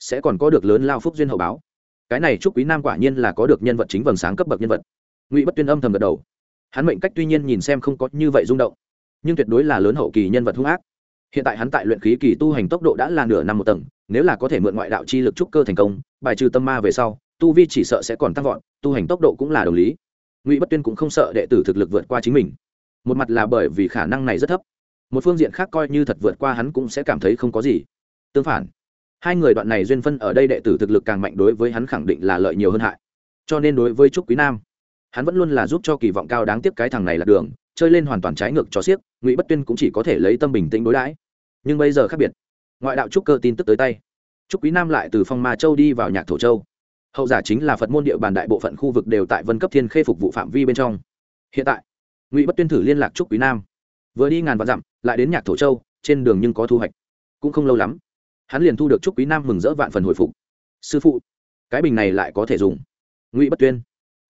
sẽ còn có được lớn lao phúc duyên hậu báo. Cái này chúc quý nam quả nhiên là có được nhân vật chính vầng sáng cấp bậc nhân vật. Ngụy bất tuyên âm thầm gật đầu. Hắn mệnh cách tuy nhiên nhìn xem không có như vậy rung động, nhưng tuyệt đối là lớn hậu kỳ nhân vật hung ác. Hiện tại hắn tại luyện khí kỳ tu hành tốc độ đã là nửa năm một tầng, nếu là có thể mượn ngoại đạo chi lực trúc cơ thành công, bài trừ tâm ma về sau, tu vi chỉ sợ sẽ còn tăng vọt, tu hành tốc độ cũng là đồng lý. Ngụy bất tuyên cũng không sợ đệ tử thực lực vượt qua chính mình một mặt là bởi vì khả năng này rất thấp. Một phương diện khác coi như thật vượt qua hắn cũng sẽ cảm thấy không có gì. Tương phản, hai người đoạn này duyên phân ở đây đệ tử thực lực càng mạnh đối với hắn khẳng định là lợi nhiều hơn hại. Cho nên đối với trúc quý nam, hắn vẫn luôn là giúp cho kỳ vọng cao đáng tiếc cái thằng này là đường, chơi lên hoàn toàn trái ngược cho xiếc ngụy bất tuyên cũng chỉ có thể lấy tâm bình tĩnh đối đãi. Nhưng bây giờ khác biệt, ngoại đạo trúc cơ tin tức tới tay. Trúc quý nam lại từ phong ma châu đi vào nhạc thổ châu. Hậu giả chính là phật môn địa bàn đại bộ phận khu vực đều tại vân cấp thiên khê phục vụ phạm vi bên trong. Hiện tại ngụy bất tuyên thử liên lạc trúc quý nam vừa đi ngàn vạn dặm lại đến nhạc thổ châu trên đường nhưng có thu hoạch cũng không lâu lắm hắn liền thu được trúc quý nam mừng rỡ vạn phần hồi phục sư phụ cái bình này lại có thể dùng ngụy bất tuyên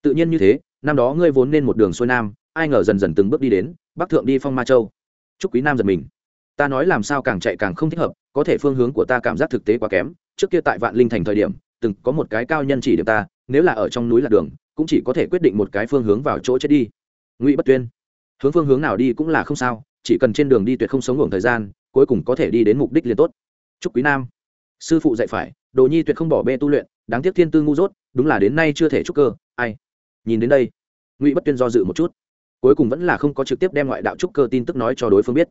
tự nhiên như thế năm đó ngươi vốn nên một đường xuôi nam ai ngờ dần dần từng bước đi đến bắc thượng đi phong ma châu trúc quý nam giật mình ta nói làm sao càng chạy càng không thích hợp có thể phương hướng của ta cảm giác thực tế quá kém trước kia tại vạn linh thành thời điểm từng có một cái cao nhân chỉ điểm ta nếu là ở trong núi là đường cũng chỉ có thể quyết định một cái phương hướng vào chỗ chết đi ngụy bất tuyên. Hướng phương hướng nào đi cũng là không sao, chỉ cần trên đường đi tuyệt không sống ngủ thời gian, cuối cùng có thể đi đến mục đích liền tốt. Chúc quý nam. Sư phụ dạy phải, đồ nhi tuyệt không bỏ bê tu luyện, đáng tiếc thiên tư ngu dốt, đúng là đến nay chưa thể chúc cơ, ai? Nhìn đến đây, ngụy bất tuyên do dự một chút. Cuối cùng vẫn là không có trực tiếp đem ngoại đạo trúc cơ tin tức nói cho đối phương biết.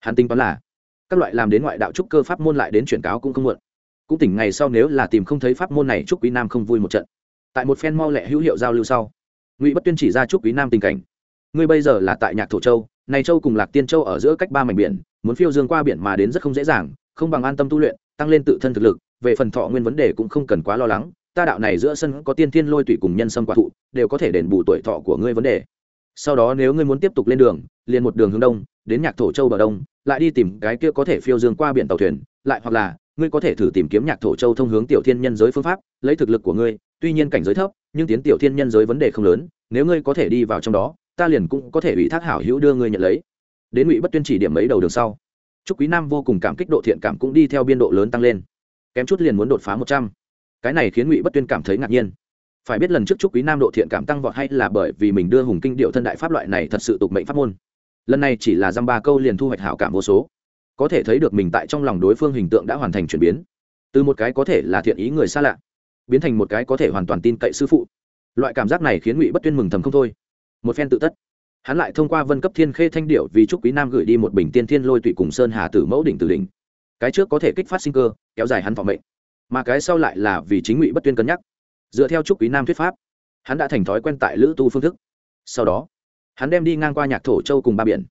Hắn tính toán là, các loại làm đến ngoại đạo trúc cơ pháp môn lại đến chuyển cáo cũng không muộn. Cũng tỉnh ngày sau nếu là tìm không thấy pháp môn này trúc quý nam không vui một trận. Tại một phen mau lẹ hữu hiệu giao lưu sau, ngụy bất tuyên chỉ ra trúc quý nam tình cảnh ngươi bây giờ là tại nhạc thổ châu, này châu cùng lạc tiên châu ở giữa cách ba mảnh biển, muốn phiêu dương qua biển mà đến rất không dễ dàng, không bằng an tâm tu luyện, tăng lên tự thân thực lực, về phần thọ nguyên vấn đề cũng không cần quá lo lắng, ta đạo này giữa sân có tiên thiên lôi tụy cùng nhân sâm quả thụ, đều có thể đền bù tuổi thọ của ngươi vấn đề. Sau đó nếu ngươi muốn tiếp tục lên đường, liền một đường hướng đông, đến nhạc thổ châu bờ đông, lại đi tìm cái kia có thể phiêu dương qua biển tàu thuyền, lại hoặc là, ngươi có thể thử tìm kiếm nhạc thổ châu thông hướng tiểu thiên nhân giới phương pháp, lấy thực lực của ngươi, tuy nhiên cảnh giới thấp, nhưng tiến tiểu thiên nhân giới vấn đề không lớn, nếu ngươi có thể đi vào trong đó ta liền cũng có thể ủy thác hảo hữu đưa ngươi nhận lấy đến ngụy bất tuyên chỉ điểm mấy đầu đường sau Trúc Quý Nam vô cùng cảm kích độ thiện cảm cũng đi theo biên độ lớn tăng lên. Kém chút liền muốn đột phá một trăm. Cái này khiến Ngụy Bất Tuyên cảm thấy ngạc nhiên. Phải biết lần trước Trúc Quý Nam độ thiện cảm tăng vọt hay là bởi vì mình đưa Hùng Kinh điệu thân đại pháp loại này thật sự tục mệnh pháp môn. Lần này chỉ là dăm ba câu liền thu hoạch hảo cảm vô số. Có thể thấy được mình tại trong lòng đối phương hình tượng đã hoàn thành chuyển biến. Từ một cái có thể là thiện ý người xa lạ, biến thành một cái có thể hoàn toàn tin cậy sư phụ. Loại cảm giác này khiến Ngụy Bất Tuyên mừng thầm không thôi. Một phen tự tất. Hắn lại thông qua vân cấp thiên khê thanh điệu vì trúc quý nam gửi đi một bình tiên thiên lôi tụy cùng sơn hà tử mẫu đỉnh tử đỉnh. Cái trước có thể kích phát sinh cơ, kéo dài hắn phòng mệnh. Mà cái sau lại là vì chính ngụy bất tuyên cân nhắc. Dựa theo trúc quý nam thuyết pháp, hắn đã thành thói quen tại lữ tu phương thức. Sau đó, hắn đem đi ngang qua nhạc thổ châu cùng ba biển,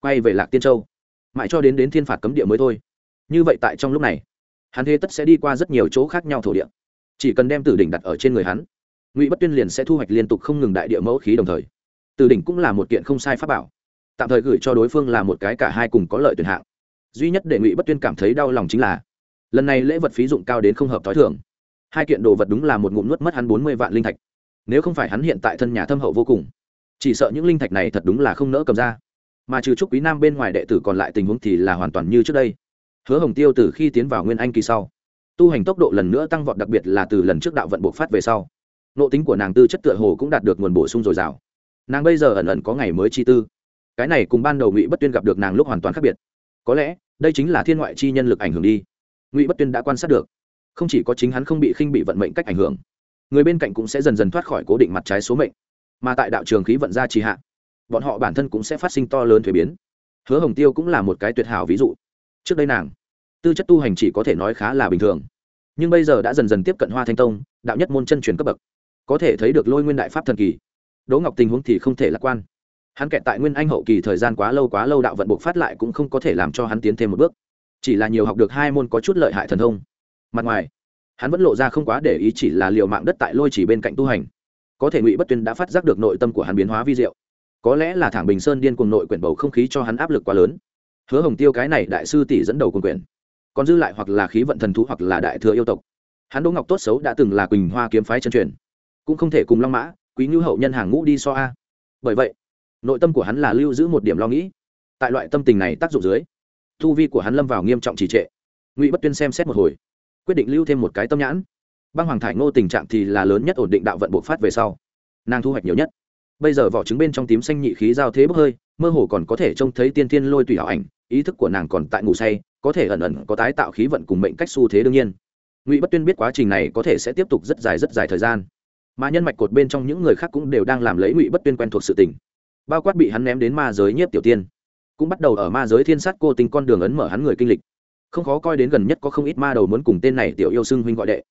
quay về lạc tiên châu. Mãi cho đến đến thiên phạt cấm địa mới thôi. Như vậy tại trong lúc này, hắn thế tất sẽ đi qua rất nhiều chỗ khác nhau thổ địa. Chỉ cần đem tử đỉnh đặt ở trên người hắn, ngụy bất tuyên liền sẽ thu hoạch liên tục không ngừng đại địa mẫu khí đồng thời từ đỉnh cũng là một kiện không sai pháp bảo. Tạm thời gửi cho đối phương là một cái cả hai cùng có lợi tuyển hạng. Duy nhất để ngụy bất tuyên cảm thấy đau lòng chính là, lần này lễ vật phí dụng cao đến không hợp t h ó i thường. Hai kiện đồ vật đúng là một ngụm nuốt mất hắn bốn mươi vạn linh thạch. Nếu không phải hắn hiện tại thân nhà thâm hậu vô cùng, chỉ sợ những linh thạch này thật đúng là không nỡ cầm ra. Mà trừ trúc quý nam bên ngoài đệ tử còn lại tình huống thì là hoàn toàn như trước đây. Hứa hồng tiêu từ khi tiến vào nguyên anh kỳ sau, tu hành tốc độ lần nữa tăng vọt đặc biệt là từ lần trước đạo vận bộc phát về sau. Nộ tính của nàng tư chất tựa hồ cũng đạt được nguồn bổ sung dồi dào nàng bây giờ ẩn ẩn có ngày mới chi tư. Cái này cùng ban đầu ngụy bất tuyên gặp được nàng lúc hoàn toàn khác biệt. Có lẽ, đây chính là thiên ngoại chi nhân lực ảnh hưởng đi. Ngụy bất tuyên đã quan sát được. Không chỉ có chính hắn không bị khinh bị vận mệnh cách ảnh hưởng, người bên cạnh cũng sẽ dần dần thoát khỏi cố định mặt trái số mệnh. Mà tại đạo trường khí vận gia trì hạ, bọn họ bản thân cũng sẽ phát sinh to lớn thuế biến. Hứa hồng tiêu cũng là một cái tuyệt hảo ví dụ. Trước đây nàng, tư chất tu hành chỉ có thể nói khá là bình thường. Nhưng bây giờ đã dần dần tiếp cận hoa thanh tông, đạo nhất môn chân truyền cấp bậc. Có thể thấy được lôi nguyên đại pháp thần kỳ đỗ ngọc tình huống thì không thể lạc quan. Hắn kẹt tại nguyên anh hậu kỳ thời gian quá lâu quá lâu đạo vận buộc phát lại cũng không có thể làm cho hắn tiến thêm một bước. Chỉ là nhiều học được hai môn có chút lợi hại thần thông. Mặt ngoài, hắn vẫn lộ ra không quá để ý chỉ là liều mạng đất tại lôi chỉ bên cạnh tu hành. Có thể ngụy bất tuyên đã phát giác được nội tâm của hắn biến hóa vi diệu. Có lẽ là thảng bình sơn điên cuồng nội quyển bầu không khí cho hắn áp lực quá lớn. Hứa hồng tiêu cái này đại sư tỷ dẫn đầu quân quyển. Còn dư lại hoặc là khí vận thần thú hoặc là đại thừa yêu tộc. Hắn đỗ ngọc tốt xấu đã từng là quỳnh hoa kiếm phái chân truyền. Cũng không thể cùng long mã quý ngưu hậu nhân hàng ngũ đi so a. Bởi vậy, nội tâm của hắn là lưu giữ một điểm lo nghĩ. Tại loại tâm tình này tác dụng dưới thu vi của hắn lâm vào nghiêm trọng trì trệ. Ngụy bất tuyên xem xét một hồi, quyết định lưu thêm một cái tâm nhãn. Băng hoàng thải ngô tình trạng thì là lớn nhất ổn định đạo vận bộc phát về sau. Nàng thu hoạch nhiều nhất. Bây giờ vỏ trứng bên trong tím xanh nhị khí giao thế bốc hơi, mơ hồ còn có thể trông thấy tiên tiên lôi tùy ảo ảnh, ý thức của nàng còn tại ngủ say, có thể ẩn ẩn có tái tạo khí vận cùng mệnh cách xu thế đương nhiên. Ngụy bất tuyên biết quá trình này có thể sẽ tiếp tục rất dài rất dài thời gian mà nhân mạch cột bên trong những người khác cũng đều đang làm lấy ngụy bất tuyên quen thuộc sự tình. Bao quát bị hắn ném đến ma giới nhiếp tiểu tiên, cũng bắt đầu ở ma giới thiên sát cô tình con đường ấn mở hắn người kinh lịch. Không khó coi đến gần nhất có không ít ma đầu muốn cùng tên này tiểu yêu xưng huynh gọi đệ.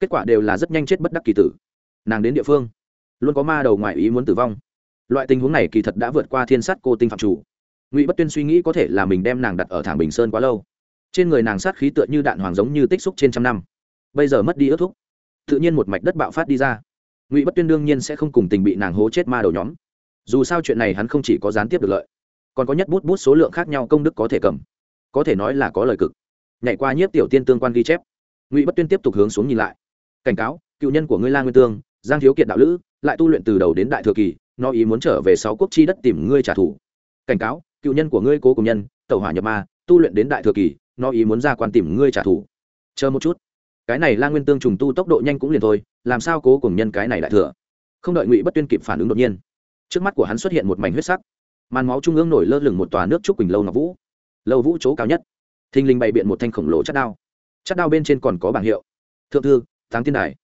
Kết quả đều là rất nhanh chết bất đắc kỳ tử. Nàng đến địa phương, luôn có ma đầu ngoại ý muốn tử vong. Loại tình huống này kỳ thật đã vượt qua thiên sát cô tinh phạm chủ. Ngụy bất tuyên suy nghĩ có thể là mình đem nàng đặt ở thảng bình sơn quá lâu. Trên người nàng sát khí tựa như đạn hoàng giống như tích xúc trên trăm năm. Bây giờ mất đi ước thúc, tự nhiên một mạch đất bạo phát đi ra ngụy bất tuyên đương nhiên sẽ không cùng tình bị nàng hố chết ma đầu nhóm dù sao chuyện này hắn không chỉ có gián tiếp được lợi còn có nhất bút bút số lượng khác nhau công đức có thể cầm có thể nói là có lời cực nhảy qua nhiếp tiểu tiên tương quan ghi chép ngụy bất tuyên tiếp tục hướng xuống nhìn lại cảnh cáo cựu nhân của ngươi la nguyên tương giang thiếu kiệt đạo lữ lại tu luyện từ đầu đến đại thừa kỳ nó ý muốn trở về sáu quốc chi đất tìm ngươi trả thù cảnh cáo cựu nhân của ngươi cố cùng nhân Tẩu hỏa nhập ma tu luyện đến đại thừa kỳ nó ý muốn ra quan tìm ngươi trả thù chờ một chút cái này la nguyên tương trùng tu tốc độ nhanh cũng liền thôi, làm sao cố cùng nhân cái này lại thừa? Không đợi ngụy bất tuyên kịp phản ứng đột nhiên, trước mắt của hắn xuất hiện một mảnh huyết sắc. Màn máu trung ương nổi lơ lửng một tòa nước trúc quỳnh lâu ngọc vũ. Lâu vũ chỗ cao nhất, thình linh bày biện một thanh khổng lồ chất đao. Chất đao bên trên còn có bảng hiệu. Thượng thư, táng tiên đài.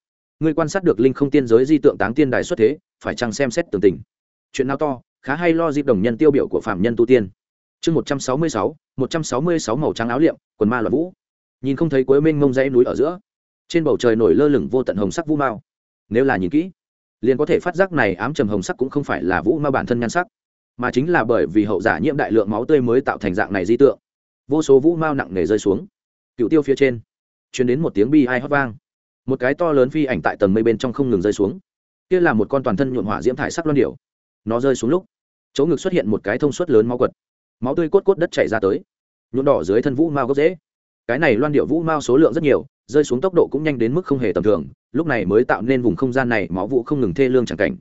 Người quan sát được linh không tiên giới di tượng táng tiên đài xuất thế, phải chăng xem xét tường tình? Chuyện nào to, khá hay lo dịp đồng nhân tiêu biểu của phạm nhân tu tiên. Chương một trăm sáu mươi sáu, một trăm sáu mươi sáu màu trắng áo liệm, quần ma loạn vũ. Nhìn không thấy cuối mênh mông dãy núi ở giữa trên bầu trời nổi lơ lửng vô tận hồng sắc vũ mao. Nếu là nhìn kỹ, liền có thể phát giác này ám trầm hồng sắc cũng không phải là vũ mao bản thân nhan sắc, mà chính là bởi vì hậu giả nhiễm đại lượng máu tươi mới tạo thành dạng này di tượng. Vô số vũ mao nặng nề rơi xuống, cựu tiêu phía trên chuyển đến một tiếng bi ai hót vang. Một cái to lớn phi ảnh tại tầng mây bên trong không ngừng rơi xuống. Kia là một con toàn thân nhuộn hỏa diễm thải sắc loan điểu. Nó rơi xuống lúc, chỗ ngực xuất hiện một cái thông suất lớn máu quật. Máu tươi cốt cốt đất chảy ra tới. Nhuộm đỏ dưới thân vũ mao gốc dễ cái này loan điệu vũ mao số lượng rất nhiều, rơi xuống tốc độ cũng nhanh đến mức không hề tầm thường, lúc này mới tạo nên vùng không gian này, máu vụ không ngừng thê lương chẳng cảnh.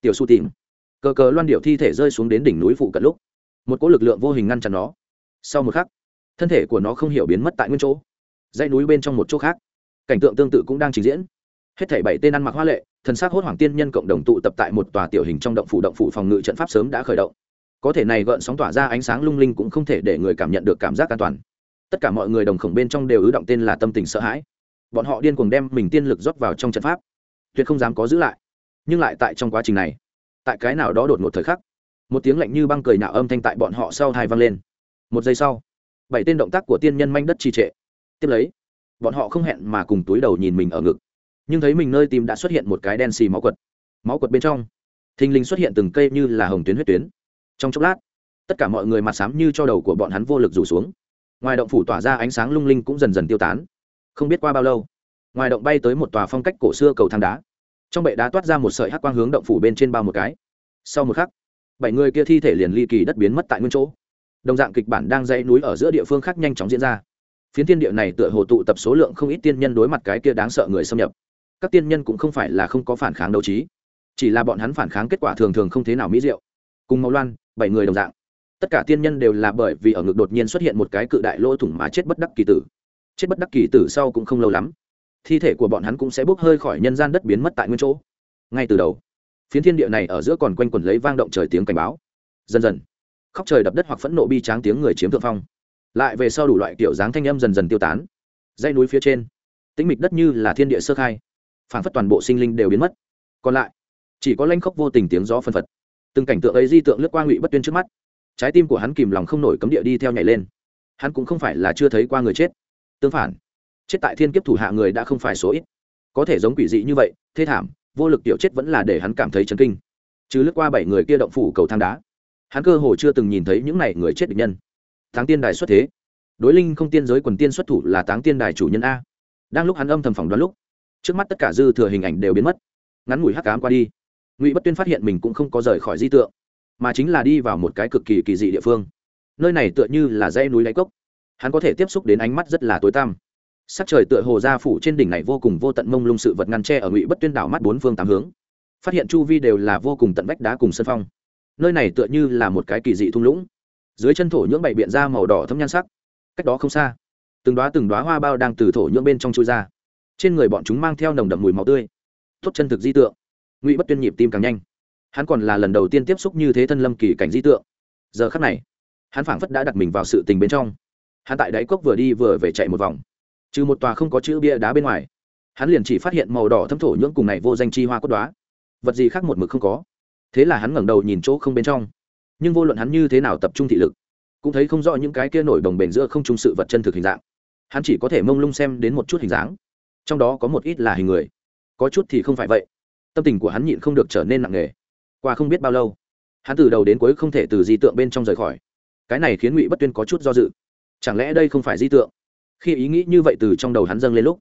Tiểu su tìm. Cờ cờ loan điệu thi thể rơi xuống đến đỉnh núi phụ cận lúc, một cỗ lực lượng vô hình ngăn chặn nó. Sau một khắc, thân thể của nó không hiểu biến mất tại nguyên chỗ. Dãy núi bên trong một chỗ khác, cảnh tượng tương tự cũng đang trình diễn. Hết thảy bảy tên ăn mặc hoa lệ, thần s á c hốt hoảng tiên nhân cộng đồng tụ tập tại một tòa tiểu hình trong động phủ động phủ phòng ngự trận pháp sớm đã khởi động. Có thể này gợn sóng tỏa ra ánh sáng lung linh cũng không thể để người cảm nhận được cảm giác an toàn tất cả mọi người đồng khổng bên trong đều ứ động tên là tâm tình sợ hãi. Bọn họ điên cuồng đem mình tiên lực rót vào trong trận pháp, tuyệt không dám có giữ lại. Nhưng lại tại trong quá trình này, tại cái nào đó đột ngột thời khắc, một tiếng lạnh như băng cười nạo âm thanh tại bọn họ sau hai vang lên. Một giây sau, bảy tên động tác của tiên nhân manh đất trì trệ. Tiếp lấy, bọn họ không hẹn mà cùng túi đầu nhìn mình ở ngực. Nhưng thấy mình nơi tìm đã xuất hiện một cái đen xì máu quật. Máu quật bên trong, thình lình xuất hiện từng cây như là hồng tuyến huyết tuyến. Trong chốc lát, tất cả mọi người mặt sám như cho đầu của bọn hắn vô lực rủ xuống ngoài động phủ tỏa ra ánh sáng lung linh cũng dần dần tiêu tán. Không biết qua bao lâu, ngoài động bay tới một tòa phong cách cổ xưa cầu thang đá. Trong bệ đá toát ra một sợi hắc quang hướng động phủ bên trên bao một cái. Sau một khắc, bảy người kia thi thể liền ly kỳ đất biến mất tại nguyên chỗ. Đồng dạng kịch bản đang dãy núi ở giữa địa phương khác nhanh chóng diễn ra. Phiến tiên địa này tựa hồ tụ tập số lượng không ít tiên nhân đối mặt cái kia đáng sợ người xâm nhập. Các tiên nhân cũng không phải là không có phản kháng đấu trí, chỉ là bọn hắn phản kháng kết quả thường thường không thế nào mỹ diệu. Cùng mẫu loan, bảy người đồng dạng tất cả tiên nhân đều là bởi vì ở ngực đột nhiên xuất hiện một cái cự đại lỗ thủng mà chết bất đắc kỳ tử. Chết bất đắc kỳ tử sau cũng không lâu lắm, thi thể của bọn hắn cũng sẽ bốc hơi khỏi nhân gian đất biến mất tại nguyên chỗ. Ngay từ đầu, phiến thiên địa này ở giữa còn quanh quẩn lấy vang động trời tiếng cảnh báo. Dần dần, khóc trời đập đất hoặc phẫn nộ bi tráng tiếng người chiếm thượng phong. Lại về sau đủ loại kiểu dáng thanh âm dần dần tiêu tán. Dãy núi phía trên, tĩnh mịch đất như là thiên địa sơ khai phản phất toàn bộ sinh linh đều biến mất. Còn lại, chỉ có lanh khóc vô tình tiếng gió phân phật. Từng cảnh tượng ấy di tượng lướt qua ngụy bất tuyên trước mắt trái tim của hắn kìm lòng không nổi cấm địa đi theo nhảy lên. Hắn cũng không phải là chưa thấy qua người chết. Tương phản, chết tại thiên kiếp thủ hạ người đã không phải số ít. Có thể giống quỷ dị như vậy thế thảm, vô lực tiểu chết vẫn là để hắn cảm thấy chấn kinh. Chứ lướt qua bảy người kia động phủ cầu thang đá, hắn cơ hồ chưa từng nhìn thấy những n à y người chết địch nhân. Tháng tiên đài xuất thế. Đối linh không tiên giới quần tiên xuất thủ là táng tiên đài chủ nhân a. Đang lúc hắn âm thầm phỏng đoán lúc, trước mắt tất cả dư thừa hình ảnh đều biến mất. Ngắn ngủi hắc cám qua đi, ngụy bất tuyên phát hiện mình cũng không có rời khỏi di tượng mà chính là đi vào một cái cực kỳ kỳ dị địa phương. Nơi này tựa như là dãy núi đáy cốc. Hắn có thể tiếp xúc đến ánh mắt rất là tối tăm. Sắc trời tựa hồ ra phủ trên đỉnh này vô cùng vô tận mông lung sự vật ngăn tre ở ngụy bất tuyên đảo mắt bốn phương tám hướng. Phát hiện chu vi đều là vô cùng tận vách đá cùng sân phong. Nơi này tựa như là một cái kỳ dị thung lũng. Dưới chân thổ nhưỡng bày biện ra màu đỏ thâm nhan sắc. Cách đó không xa, từng đoá từng đoá hoa bao đang từ thổ nhưỡng bên trong chui ra. Trên người bọn chúng mang theo nồng đậm mùi máu tươi. Tốt chân thực di tượng. Ngụy bất tuyên nhịp tim càng nhanh hắn còn là lần đầu tiên tiếp xúc như thế thân lâm kỳ cảnh di tượng. Giờ khắc này, hắn phảng phất đã đặt mình vào sự tình bên trong. Hắn tại đáy cốc vừa đi vừa về chạy một vòng. Trừ một tòa không có chữ bia đá bên ngoài, hắn liền chỉ phát hiện màu đỏ thâm thổ nhưỡng cùng này vô danh chi hoa cốt đoá vật gì khác một mực không có. Thế là hắn ngẩng đầu nhìn chỗ không bên trong. Nhưng vô luận hắn như thế nào tập trung thị lực, cũng thấy không rõ những cái kia nổi đồng bền giữa không trung sự vật chân thực hình dạng. Hắn chỉ có thể mông lung xem đến một chút hình dáng. Trong đó có một ít là hình người. Có chút thì không phải vậy. Tâm tình của hắn nhịn không được trở nên nặng nề qua không biết bao lâu, hắn từ đầu đến cuối không thể từ di tượng bên trong rời khỏi. Cái này khiến ngụy bất tuyên có chút do dự. Chẳng lẽ đây không phải di tượng? Khi ý nghĩ như vậy từ trong đầu hắn dâng lên lúc,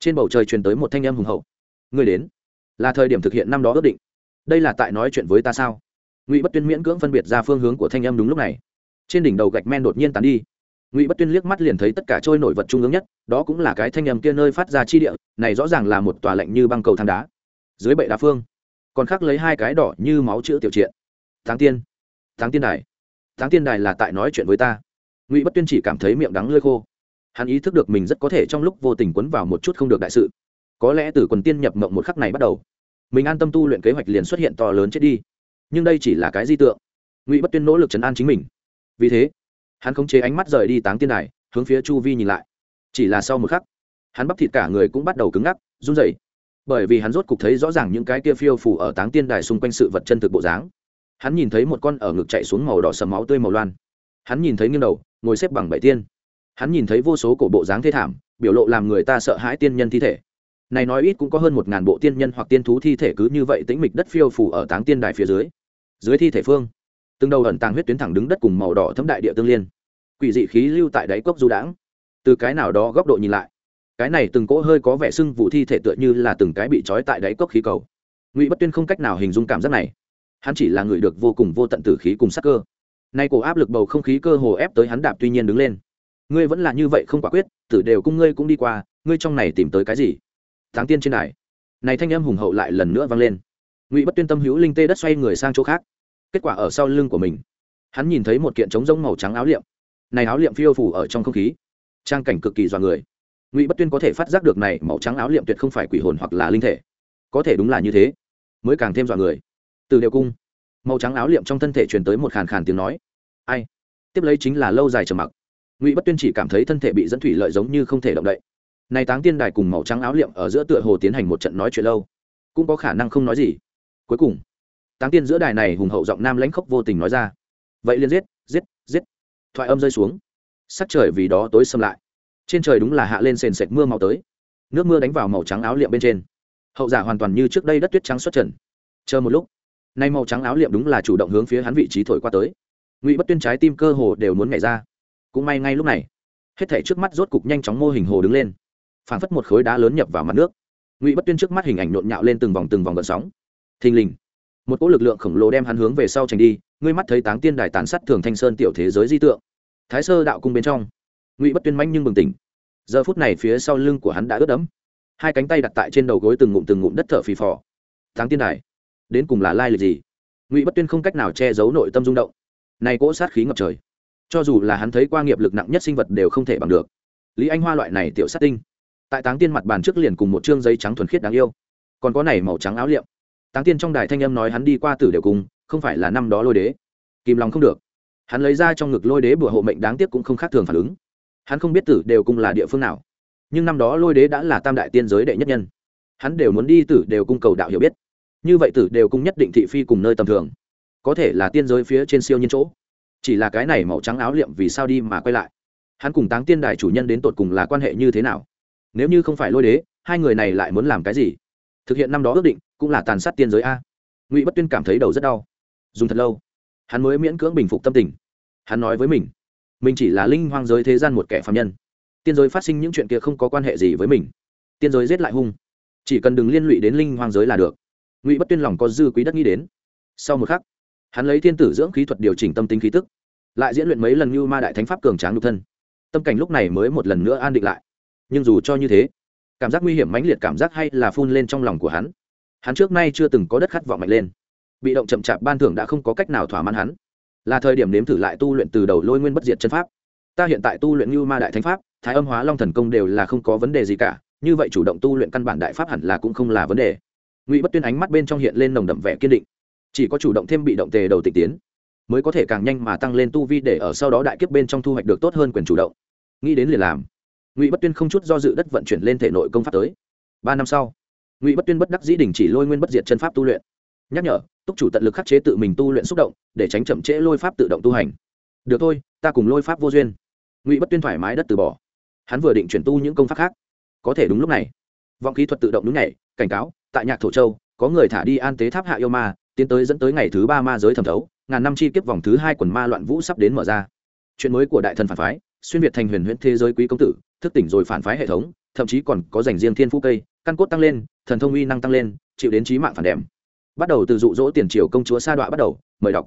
trên bầu trời truyền tới một thanh âm hùng hậu. Người đến, là thời điểm thực hiện năm đó ước định. Đây là tại nói chuyện với ta sao? Ngụy bất tuyên miễn cưỡng phân biệt ra phương hướng của thanh âm đúng lúc này. Trên đỉnh đầu gạch men đột nhiên tàn đi. Ngụy bất tuyên liếc mắt liền thấy tất cả trôi nổi vật trung ương nhất, đó cũng là cái thanh âm kia nơi phát ra chi địa, này rõ ràng là một tòa lạnh như băng cầu thang đá. Dưới bệ đá phương còn khắc lấy hai cái đỏ như máu chữ tiểu triện. Tháng tiên. Tháng tiên đài. Tháng tiên đài là tại nói chuyện với ta. Ngụy bất tuyên chỉ cảm thấy miệng đắng lơi khô. Hắn ý thức được mình rất có thể trong lúc vô tình quấn vào một chút không được đại sự. Có lẽ từ quần tiên nhập mộng một khắc này bắt đầu, mình an tâm tu luyện kế hoạch liền xuất hiện to lớn chết đi. Nhưng đây chỉ là cái di tượng. Ngụy bất tuyên nỗ lực chấn an chính mình. Vì thế, hắn khống chế ánh mắt rời đi táng tiên đài, hướng phía chu vi nhìn lại. Chỉ là sau một khắc, hắn bắp thịt cả người cũng bắt đầu cứng ngắc, run rẩy bởi vì hắn rốt cục thấy rõ ràng những cái kia phiêu phủ ở táng tiên đài xung quanh sự vật chân thực bộ dáng. Hắn nhìn thấy một con ở ngực chạy xuống màu đỏ sầm máu tươi màu loan. Hắn nhìn thấy nghiêng đầu, ngồi xếp bằng bảy tiên. Hắn nhìn thấy vô số cổ bộ dáng thê thảm, biểu lộ làm người ta sợ hãi tiên nhân thi thể. Này nói ít cũng có hơn một ngàn bộ tiên nhân hoặc tiên thú thi thể cứ như vậy tĩnh mịch đất phiêu phủ ở táng tiên đài phía dưới. Dưới thi thể phương, từng đầu ẩn tàng huyết tuyến thẳng đứng đất cùng màu đỏ thấm đại địa tương liên. Quỷ dị khí lưu tại đáy cốc du đãng. Từ cái nào đó góc độ nhìn lại cái này từng cỗ hơi có vẻ sưng vụ thi thể tựa như là từng cái bị trói tại đáy cốc khí cầu. Ngụy bất tuyên không cách nào hình dung cảm giác này. Hắn chỉ là người được vô cùng vô tận tử khí cùng sắc cơ. Nay cổ áp lực bầu không khí cơ hồ ép tới hắn đạp tuy nhiên đứng lên. Ngươi vẫn là như vậy không quả quyết, tử đều cung ngươi cũng đi qua, ngươi trong này tìm tới cái gì? Tháng tiên trên đài. Này thanh âm hùng hậu lại lần nữa vang lên. Ngụy bất tuyên tâm hữu linh tê đất xoay người sang chỗ khác. Kết quả ở sau lưng của mình, hắn nhìn thấy một kiện trống rỗng màu trắng áo liệm. Này áo liệm phiêu phủ ở trong không khí. Trang cảnh cực kỳ dọa người ngụy bất tuyên có thể phát giác được này màu trắng áo liệm tuyệt không phải quỷ hồn hoặc là linh thể. Có thể đúng là như thế. Mới càng thêm dọa người. Từ đều cung, màu trắng áo liệm trong thân thể truyền tới một khàn khàn tiếng nói. Ai? Tiếp lấy chính là lâu dài trầm mặc. Ngụy bất tuyên chỉ cảm thấy thân thể bị dẫn thủy lợi giống như không thể động đậy. Này táng tiên đài cùng màu trắng áo liệm ở giữa tựa hồ tiến hành một trận nói chuyện lâu. Cũng có khả năng không nói gì. Cuối cùng, táng tiên giữa đài này hùng hậu giọng nam lãnh khốc vô tình nói ra. Vậy liền giết giết giết. Thoại âm rơi xuống. Sắc trời vì đó tối xâm lại trên trời đúng là hạ lên sền sệt mưa màu tới. Nước mưa đánh vào màu trắng áo liệm bên trên. Hậu giả hoàn toàn như trước đây đất tuyết trắng xuất trần. Chờ một lúc, nay màu trắng áo liệm đúng là chủ động hướng phía hắn vị trí thổi qua tới. Ngụy bất tuyên trái tim cơ hồ đều muốn nhảy ra. Cũng may ngay lúc này, hết thể trước mắt rốt cục nhanh chóng mô hình hồ đứng lên. Phảng phất một khối đá lớn nhập vào mặt nước. Ngụy bất tuyên trước mắt hình ảnh nhộn nhạo lên từng vòng từng vòng gợn sóng. Thình lình, một cỗ lực lượng khổng lồ đem hắn hướng về sau tránh đi, ngươi mắt thấy táng tiên đài tàn sát thường thanh sơn tiểu thế giới di tượng. Thái sơ đạo cung bên trong ngụy bất tuyên manh nhưng bừng tỉnh. Giờ phút này phía sau lưng của hắn đã ướt đẫm. Hai cánh tay đặt tại trên đầu gối từng ngụm từng ngụm đất thở phì phò. Táng tiên đài, đến cùng là lai lịch gì? Ngụy bất tuyên không cách nào che giấu nội tâm rung động. Này cỗ sát khí ngập trời. Cho dù là hắn thấy qua nghiệp lực nặng nhất sinh vật đều không thể bằng được. Lý anh hoa loại này tiểu sát tinh. Tại táng tiên mặt bàn trước liền cùng một chương giấy trắng thuần khiết đáng yêu. Còn có này màu trắng áo liệm. Táng tiên trong đài thanh âm nói hắn đi qua tử đều cùng, không phải là năm đó lôi đế. Kìm lòng không được. Hắn lấy ra trong ngực lôi đế bùa hộ mệnh đáng tiếc cũng không khác thường phản ứng hắn không biết tử đều cung là địa phương nào, nhưng năm đó lôi đế đã là tam đại tiên giới đệ nhất nhân. Hắn đều muốn đi tử đều cung cầu đạo hiểu biết. Như vậy tử đều cung nhất định thị phi cùng nơi tầm thường, có thể là tiên giới phía trên siêu nhiên chỗ. Chỉ là cái này màu trắng áo liệm vì sao đi mà quay lại? Hắn cùng táng tiên đài chủ nhân đến tột cùng là quan hệ như thế nào? Nếu như không phải lôi đế, hai người này lại muốn làm cái gì? Thực hiện năm đó ước định, cũng là tàn sát tiên giới a. Ngụy bất tuyên cảm thấy đầu rất đau. Dùng thật lâu, hắn mới miễn cưỡng bình phục tâm tình. Hắn nói với mình mình chỉ là linh hoang giới thế gian một kẻ phạm nhân. Tiên giới phát sinh những chuyện kia không có quan hệ gì với mình. Tiên giới giết lại hung. Chỉ cần đừng liên lụy đến linh hoang giới là được. Ngụy bất tuyên lòng có dư quý đất nghĩ đến. Sau một khắc, hắn lấy thiên tử dưỡng khí thuật điều chỉnh tâm tính khí tức, lại diễn luyện mấy lần như ma đại thánh pháp cường tráng nhục thân. Tâm cảnh lúc này mới một lần nữa an định lại. Nhưng dù cho như thế, cảm giác nguy hiểm mãnh liệt cảm giác hay là phun lên trong lòng của hắn hắn trước nay chưa từng có đất khát vọng mạnh lên. Bị động chậm chạp ban thưởng đã không có cách nào thỏa mãn hắn là thời điểm nếm thử lại tu luyện từ đầu lôi nguyên bất diệt chân pháp. Ta hiện tại tu luyện như ma đại thánh pháp, thái âm hóa long thần công đều là không có vấn đề gì cả, như vậy chủ động tu luyện căn bản đại pháp hẳn là cũng không là vấn đề. Ngụy bất tuyên ánh mắt bên trong hiện lên nồng đậm vẻ kiên định. Chỉ có chủ động thêm bị động tề đầu tịch tiến, mới có thể càng nhanh mà tăng lên tu vi để ở sau đó đại kiếp bên trong thu hoạch được tốt hơn quyền chủ động. Nghĩ đến liền làm. Ngụy bất tuyên không chút do dự đất vận chuyển lên thể nội công pháp tới. Ba năm sau, ngụy bất tuyên bất đắc dĩ đình chỉ lôi nguyên bất diệt chân pháp tu luyện nhắc nhở, túc chủ tận lực khắc chế tự mình tu luyện xúc động, để tránh chậm trễ lôi pháp tự động tu hành. Được thôi, ta cùng lôi pháp vô duyên. Ngụy bất tuyên thoải mái đất từ bỏ. Hắn vừa định chuyển tu những công pháp khác. Có thể đúng lúc này. Vọng kỹ thuật tự động đúng này cảnh cáo, tại nhạc thổ châu, có người thả đi an tế tháp hạ yêu ma, tiến tới dẫn tới ngày thứ ba ma giới thẩm thấu, ngàn năm chi kiếp vòng thứ hai quần ma loạn vũ sắp đến mở ra. Chuyện mới của đại thần phản phái, xuyên việt thành huyền huyễn thế giới quý công tử, thức tỉnh rồi phản phái hệ thống, thậm chí còn có dành riêng thiên phú cây, căn cốt tăng lên, thần thông uy năng tăng lên, chịu đến trí mạng phản đệm bắt đầu từ dụ dỗ tiền triều công chúa sa đọa bắt đầu, mời đọc.